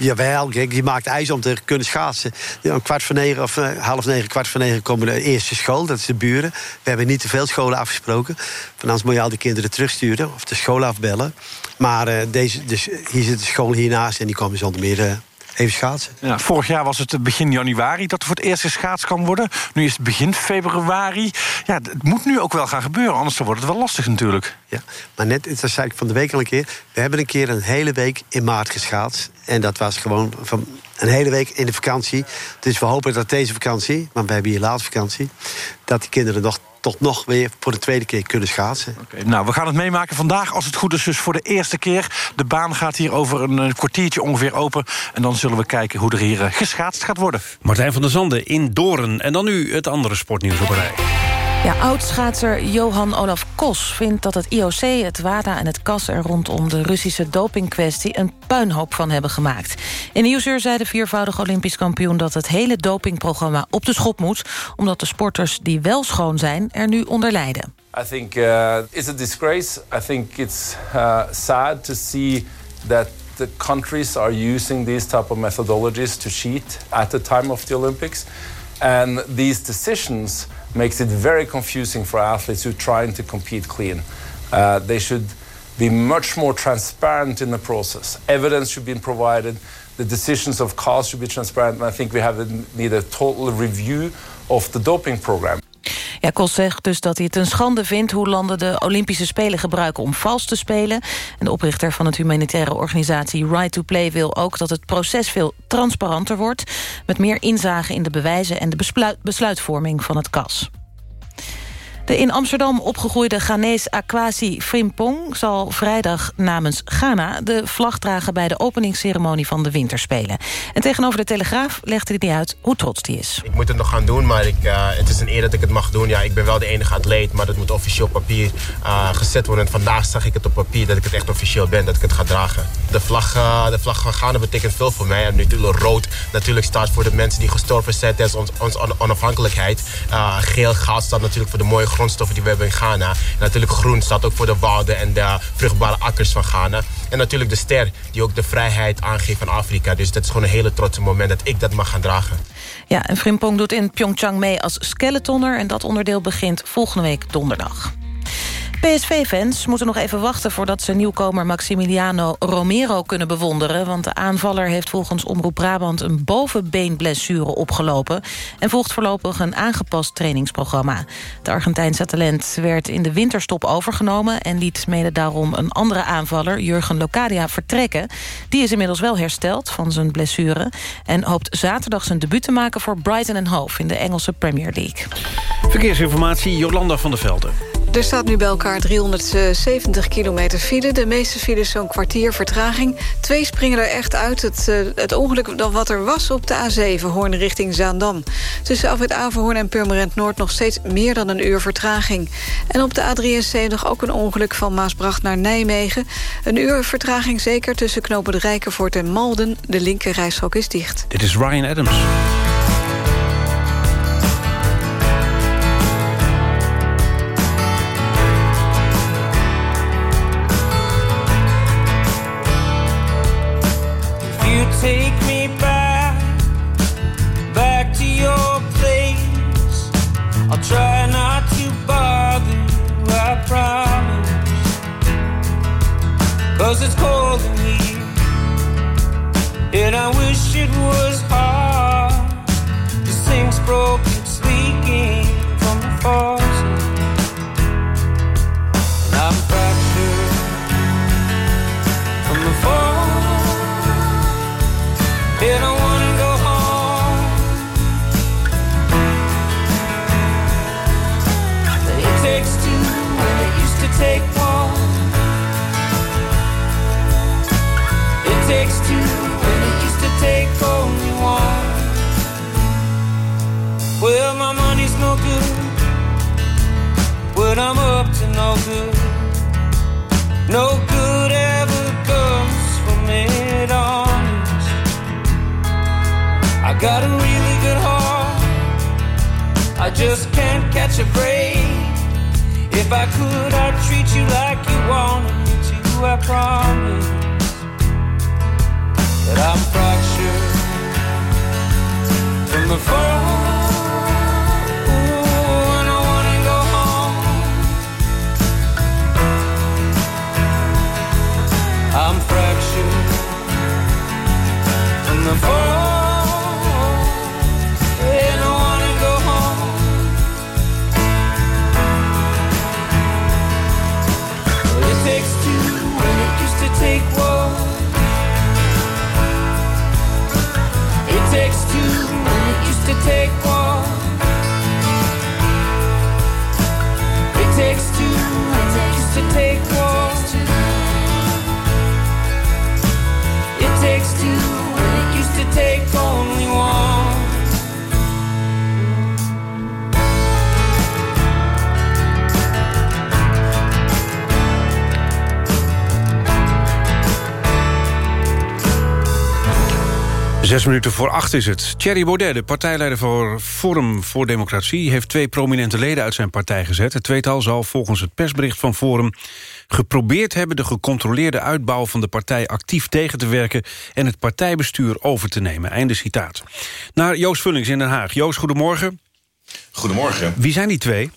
Jawel, kijk, je maakt ijs om te kunnen schaatsen. Om kwart voor negen of uh, half negen, kwart voor negen komen de eerste school. Dat is de buren. We hebben niet te veel scholen afgesproken. Van anders moet je al die kinderen terugsturen of de school afbellen. Maar uh, deze, dus hier zit de school hiernaast en die komen zonder meer uh, even schaatsen. Ja, vorig jaar was het begin januari dat er voor het eerst geschaatst kan worden. Nu is het begin februari. Ja, het moet nu ook wel gaan gebeuren, anders dan wordt het wel lastig natuurlijk. Ja, maar net, dat zei ik van de week al een keer... we hebben een keer een hele week in maart geschaatst. En dat was gewoon van een hele week in de vakantie. Dus we hopen dat deze vakantie, want we hebben hier laat vakantie... dat die kinderen nog toch nog weer voor de tweede keer kunnen schaatsen. Okay, nou, we gaan het meemaken vandaag, als het goed is, dus voor de eerste keer. De baan gaat hier over een kwartiertje ongeveer open. En dan zullen we kijken hoe er hier eh, geschaatst gaat worden. Martijn van der Zanden in Doren. En dan nu het andere sportnieuws op rij. Ja, oudschaatser Johan Olaf Kos vindt dat het IOC, het WADA en het KAS... er rondom de Russische dopingkwestie een puinhoop van hebben gemaakt. In Nieuwsuur zei de viervoudige Olympisch kampioen... dat het hele dopingprogramma op de schop moet... omdat de sporters die wel schoon zijn er nu onder lijden. I think uh, it's a disgrace. I think it's uh, sad to see that the countries are using these type of methodologies to cheat at the time of the Olympics. And these decisions makes it very confusing for athletes who are trying to compete clean. Uh, they should be much more transparent in the process. Evidence should be provided. The decisions of cause should be transparent. And I think we have need a total review of the doping program. Ja, Kos zegt dus dat hij het een schande vindt... hoe landen de Olympische Spelen gebruiken om vals te spelen. En de oprichter van het humanitaire organisatie Right to Play... wil ook dat het proces veel transparanter wordt... met meer inzage in de bewijzen en de besluitvorming van het KAS. De in Amsterdam opgegroeide Ghanese Akwasi Frimpong... zal vrijdag namens Ghana de vlag dragen... bij de openingsceremonie van de Winterspelen. En tegenover de Telegraaf legde hij uit hoe trots hij is. Ik moet het nog gaan doen, maar ik, uh, het is een eer dat ik het mag doen. Ja, ik ben wel de enige atleet, maar dat moet officieel papier uh, gezet worden. En vandaag zag ik het op papier dat ik het echt officieel ben, dat ik het ga dragen. De vlag, uh, de vlag van Ghana betekent veel voor mij. En natuurlijk rood natuurlijk staat voor de mensen die gestorven zijn... tijdens onze onafhankelijkheid. geel goud staat natuurlijk voor de mooie grondstoffen die we hebben in Ghana. Natuurlijk groen staat ook voor de wouden en de vruchtbare akkers van Ghana. En natuurlijk de ster die ook de vrijheid aangeeft van Afrika. Dus dat is gewoon een hele trotse moment dat ik dat mag gaan dragen. Ja, en Frimpong doet in Pyeongchang mee als skeletonner... en dat onderdeel begint volgende week donderdag. PSV-fans moeten nog even wachten voordat ze nieuwkomer Maximiliano Romero kunnen bewonderen. Want de aanvaller heeft volgens Omroep Brabant een bovenbeenblessure opgelopen. En volgt voorlopig een aangepast trainingsprogramma. De Argentijnse talent werd in de winterstop overgenomen. En liet mede daarom een andere aanvaller, Jurgen Locadia, vertrekken. Die is inmiddels wel hersteld van zijn blessure. En hoopt zaterdag zijn debuut te maken voor Brighton Hove in de Engelse Premier League. Verkeersinformatie, Jolanda van der Velden. Er staat nu bij elkaar 370 kilometer file. De meeste files zo'n kwartier vertraging. Twee springen er echt uit. Het, uh, het ongeluk dan wat er was op de A7, Hoorn richting Zaandam. Tussen Afwit Averhoorn en Purmerend Noord nog steeds meer dan een uur vertraging. En op de A73 ook een ongeluk van Maasbracht naar Nijmegen. Een uur vertraging zeker tussen knopen de en Malden. De linker is dicht. Dit is Ryan Adams. Cause it's cold in here. And I wish it was hard. The sink's broke, Zes minuten voor acht is het. Thierry Baudet, de partijleider voor Forum voor Democratie... heeft twee prominente leden uit zijn partij gezet. Het tweetal zal volgens het persbericht van Forum... geprobeerd hebben de gecontroleerde uitbouw van de partij actief tegen te werken... en het partijbestuur over te nemen. Einde citaat. Naar Joost Vullings in Den Haag. Joost, goedemorgen. Goedemorgen. Wie zijn die twee?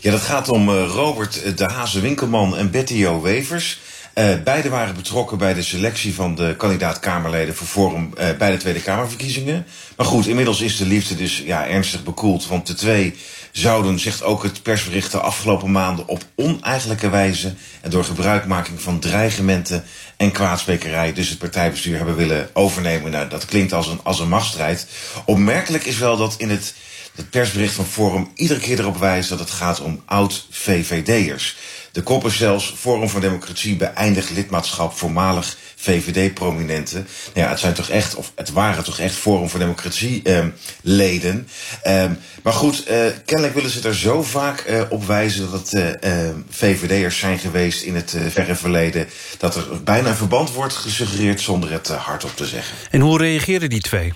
Ja, dat gaat om uh, Robert de Haze Winkelman en Betty Jo Wevers... Uh, beide waren betrokken bij de selectie van de kandidaat-Kamerleden voor Forum uh, bij de Tweede Kamerverkiezingen. Maar goed, inmiddels is de liefde dus ja, ernstig bekoeld. Want de twee zouden, zegt ook het persbericht, de afgelopen maanden op oneigenlijke wijze en door gebruikmaking van dreigementen en kwaadsprekerij dus het partijbestuur hebben willen overnemen. Nou, dat klinkt als een, als een machtsstrijd. Opmerkelijk is wel dat in het, het persbericht van Forum iedere keer erop wijst dat het gaat om oud-VVD'ers. De kop zelfs Forum voor Democratie beëindigt lidmaatschap voormalig VVD-prominenten. Nou ja, het zijn toch echt, of het waren toch echt Forum voor Democratie-leden. Um, um, maar goed, uh, kennelijk willen ze er zo vaak uh, op wijzen dat het uh, VVD'ers zijn geweest in het verre verleden. dat er bijna een verband wordt gesuggereerd zonder het hardop te zeggen. En hoe reageren die twee?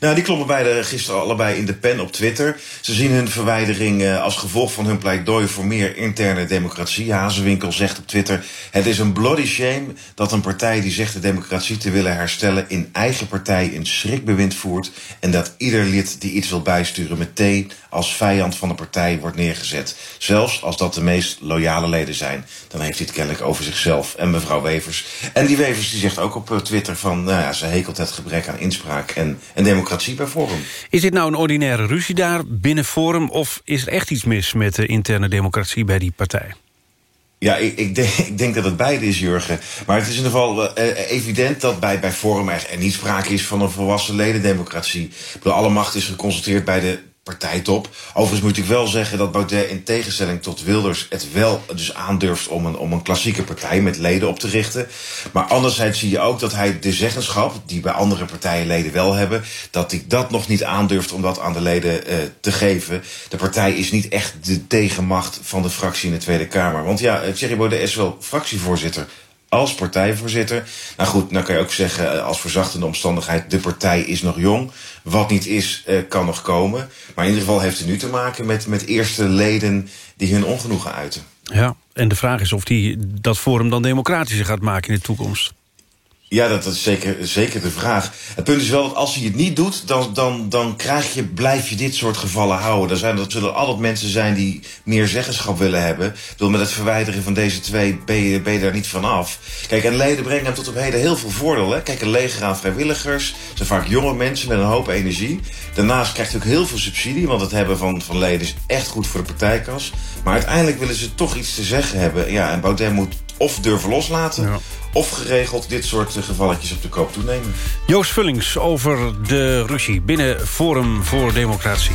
Nou, die klommen beide gisteren allebei in de pen op Twitter. Ze zien hun verwijdering uh, als gevolg van hun pleidooi voor meer interne democratie. Hazewinkel zegt op Twitter... het is een bloody shame dat een partij die zegt de democratie te willen herstellen... in eigen partij een schrikbewind voert... en dat ieder lid die iets wil bijsturen meteen als vijand van de partij wordt neergezet. Zelfs als dat de meest loyale leden zijn. Dan heeft hij kennelijk over zichzelf en mevrouw Wevers. En die Wevers die zegt ook op Twitter van... nou ja, ze hekelt het gebrek aan inspraak en, en democratie bij Forum. Is dit nou een ordinaire ruzie daar binnen Forum... of is er echt iets mis met de interne democratie bij die partij? Ja, ik, ik, denk, ik denk dat het beide is, Jurgen. Maar het is in ieder geval uh, evident dat bij, bij Forum er, er niet sprake is van een volwassen ledendemocratie. Bedoel, alle macht is geconcentreerd bij de partijtop. Overigens moet ik wel zeggen dat Baudet in tegenstelling tot Wilders... het wel dus aandurft om een, om een klassieke partij met leden op te richten. Maar anderzijds zie je ook dat hij de zeggenschap... die bij andere partijen leden wel hebben... dat hij dat nog niet aandurft om dat aan de leden uh, te geven. De partij is niet echt de tegenmacht van de fractie in de Tweede Kamer. Want ja, Thierry Baudet is wel fractievoorzitter als partijvoorzitter. Nou goed, dan kan je ook zeggen als verzachtende omstandigheid... de partij is nog jong. Wat niet is, uh, kan nog komen. Maar in ieder geval heeft het nu te maken met, met eerste leden... die hun ongenoegen uiten. Ja, en de vraag is of die dat forum dan democratischer gaat maken in de toekomst. Ja, dat is zeker, zeker de vraag. Het punt is wel dat als hij het niet doet, dan, dan, dan krijg je, blijf je dit soort gevallen houden. Er, zijn, er zullen altijd mensen zijn die meer zeggenschap willen hebben. Door met het verwijderen van deze twee ben je, daar niet vanaf. Kijk, en leden brengen hem tot op heden heel veel voordeel. Kijk, een leger aan vrijwilligers. Zijn vaak jonge mensen met een hoop energie. Daarnaast krijgt hij ook heel veel subsidie, want het hebben van, van leden is echt goed voor de partijkas. Maar uiteindelijk willen ze toch iets te zeggen hebben. Ja, en Baudet moet of durven loslaten... Ja. of geregeld dit soort gevalletjes op de koop toenemen. Joost Vullings over de ruzie binnen Forum voor Democratie.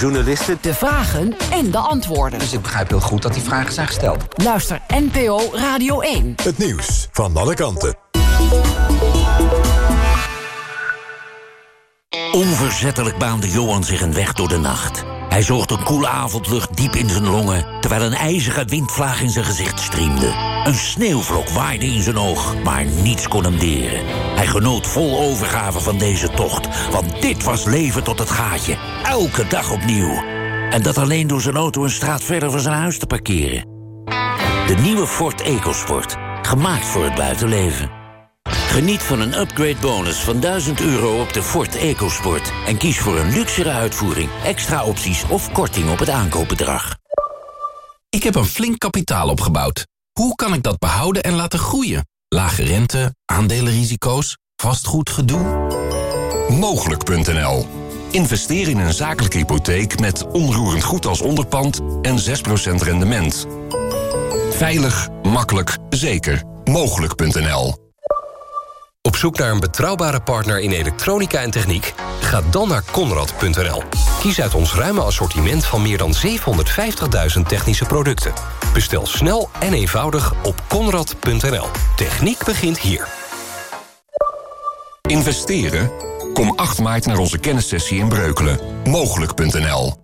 journalisten de vragen en de antwoorden. Dus ik begrijp heel goed dat die vragen zijn gesteld. Luister NPO Radio 1. Het nieuws van alle kanten. Onverzettelijk baande Johan zich een weg door de nacht. Hij zocht een koele avondlucht diep in zijn longen... terwijl een ijzige windvlaag in zijn gezicht striemde. Een sneeuwvlok waaide in zijn oog, maar niets kon hem deren. Hij genoot vol overgave van deze tocht, want dit was leven tot het gaatje. Elke dag opnieuw. En dat alleen door zijn auto een straat verder van zijn huis te parkeren. De nieuwe Ford EcoSport. Gemaakt voor het buitenleven. Geniet van een upgrade bonus van 1000 euro op de Ford EcoSport. En kies voor een luxere uitvoering, extra opties of korting op het aankoopbedrag. Ik heb een flink kapitaal opgebouwd. Hoe kan ik dat behouden en laten groeien? Lage rente, aandelenrisico's, vastgoedgedoe? Mogelijk.nl Investeer in een zakelijke hypotheek met onroerend goed als onderpand en 6% rendement. Veilig, makkelijk, zeker. Mogelijk.nl Op zoek naar een betrouwbare partner in elektronica en techniek? Ga dan naar Conrad.nl. Kies uit ons ruime assortiment van meer dan 750.000 technische producten. Bestel snel en eenvoudig op Conrad.nl. Techniek begint hier. Investeren? Kom 8 maart naar onze kennissessie in Breukelen. Mogelijk.nl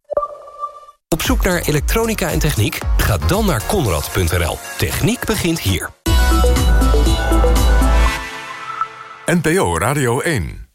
Op zoek naar elektronica en techniek? Ga dan naar Conrad.nl. Techniek begint hier. NPO Radio 1.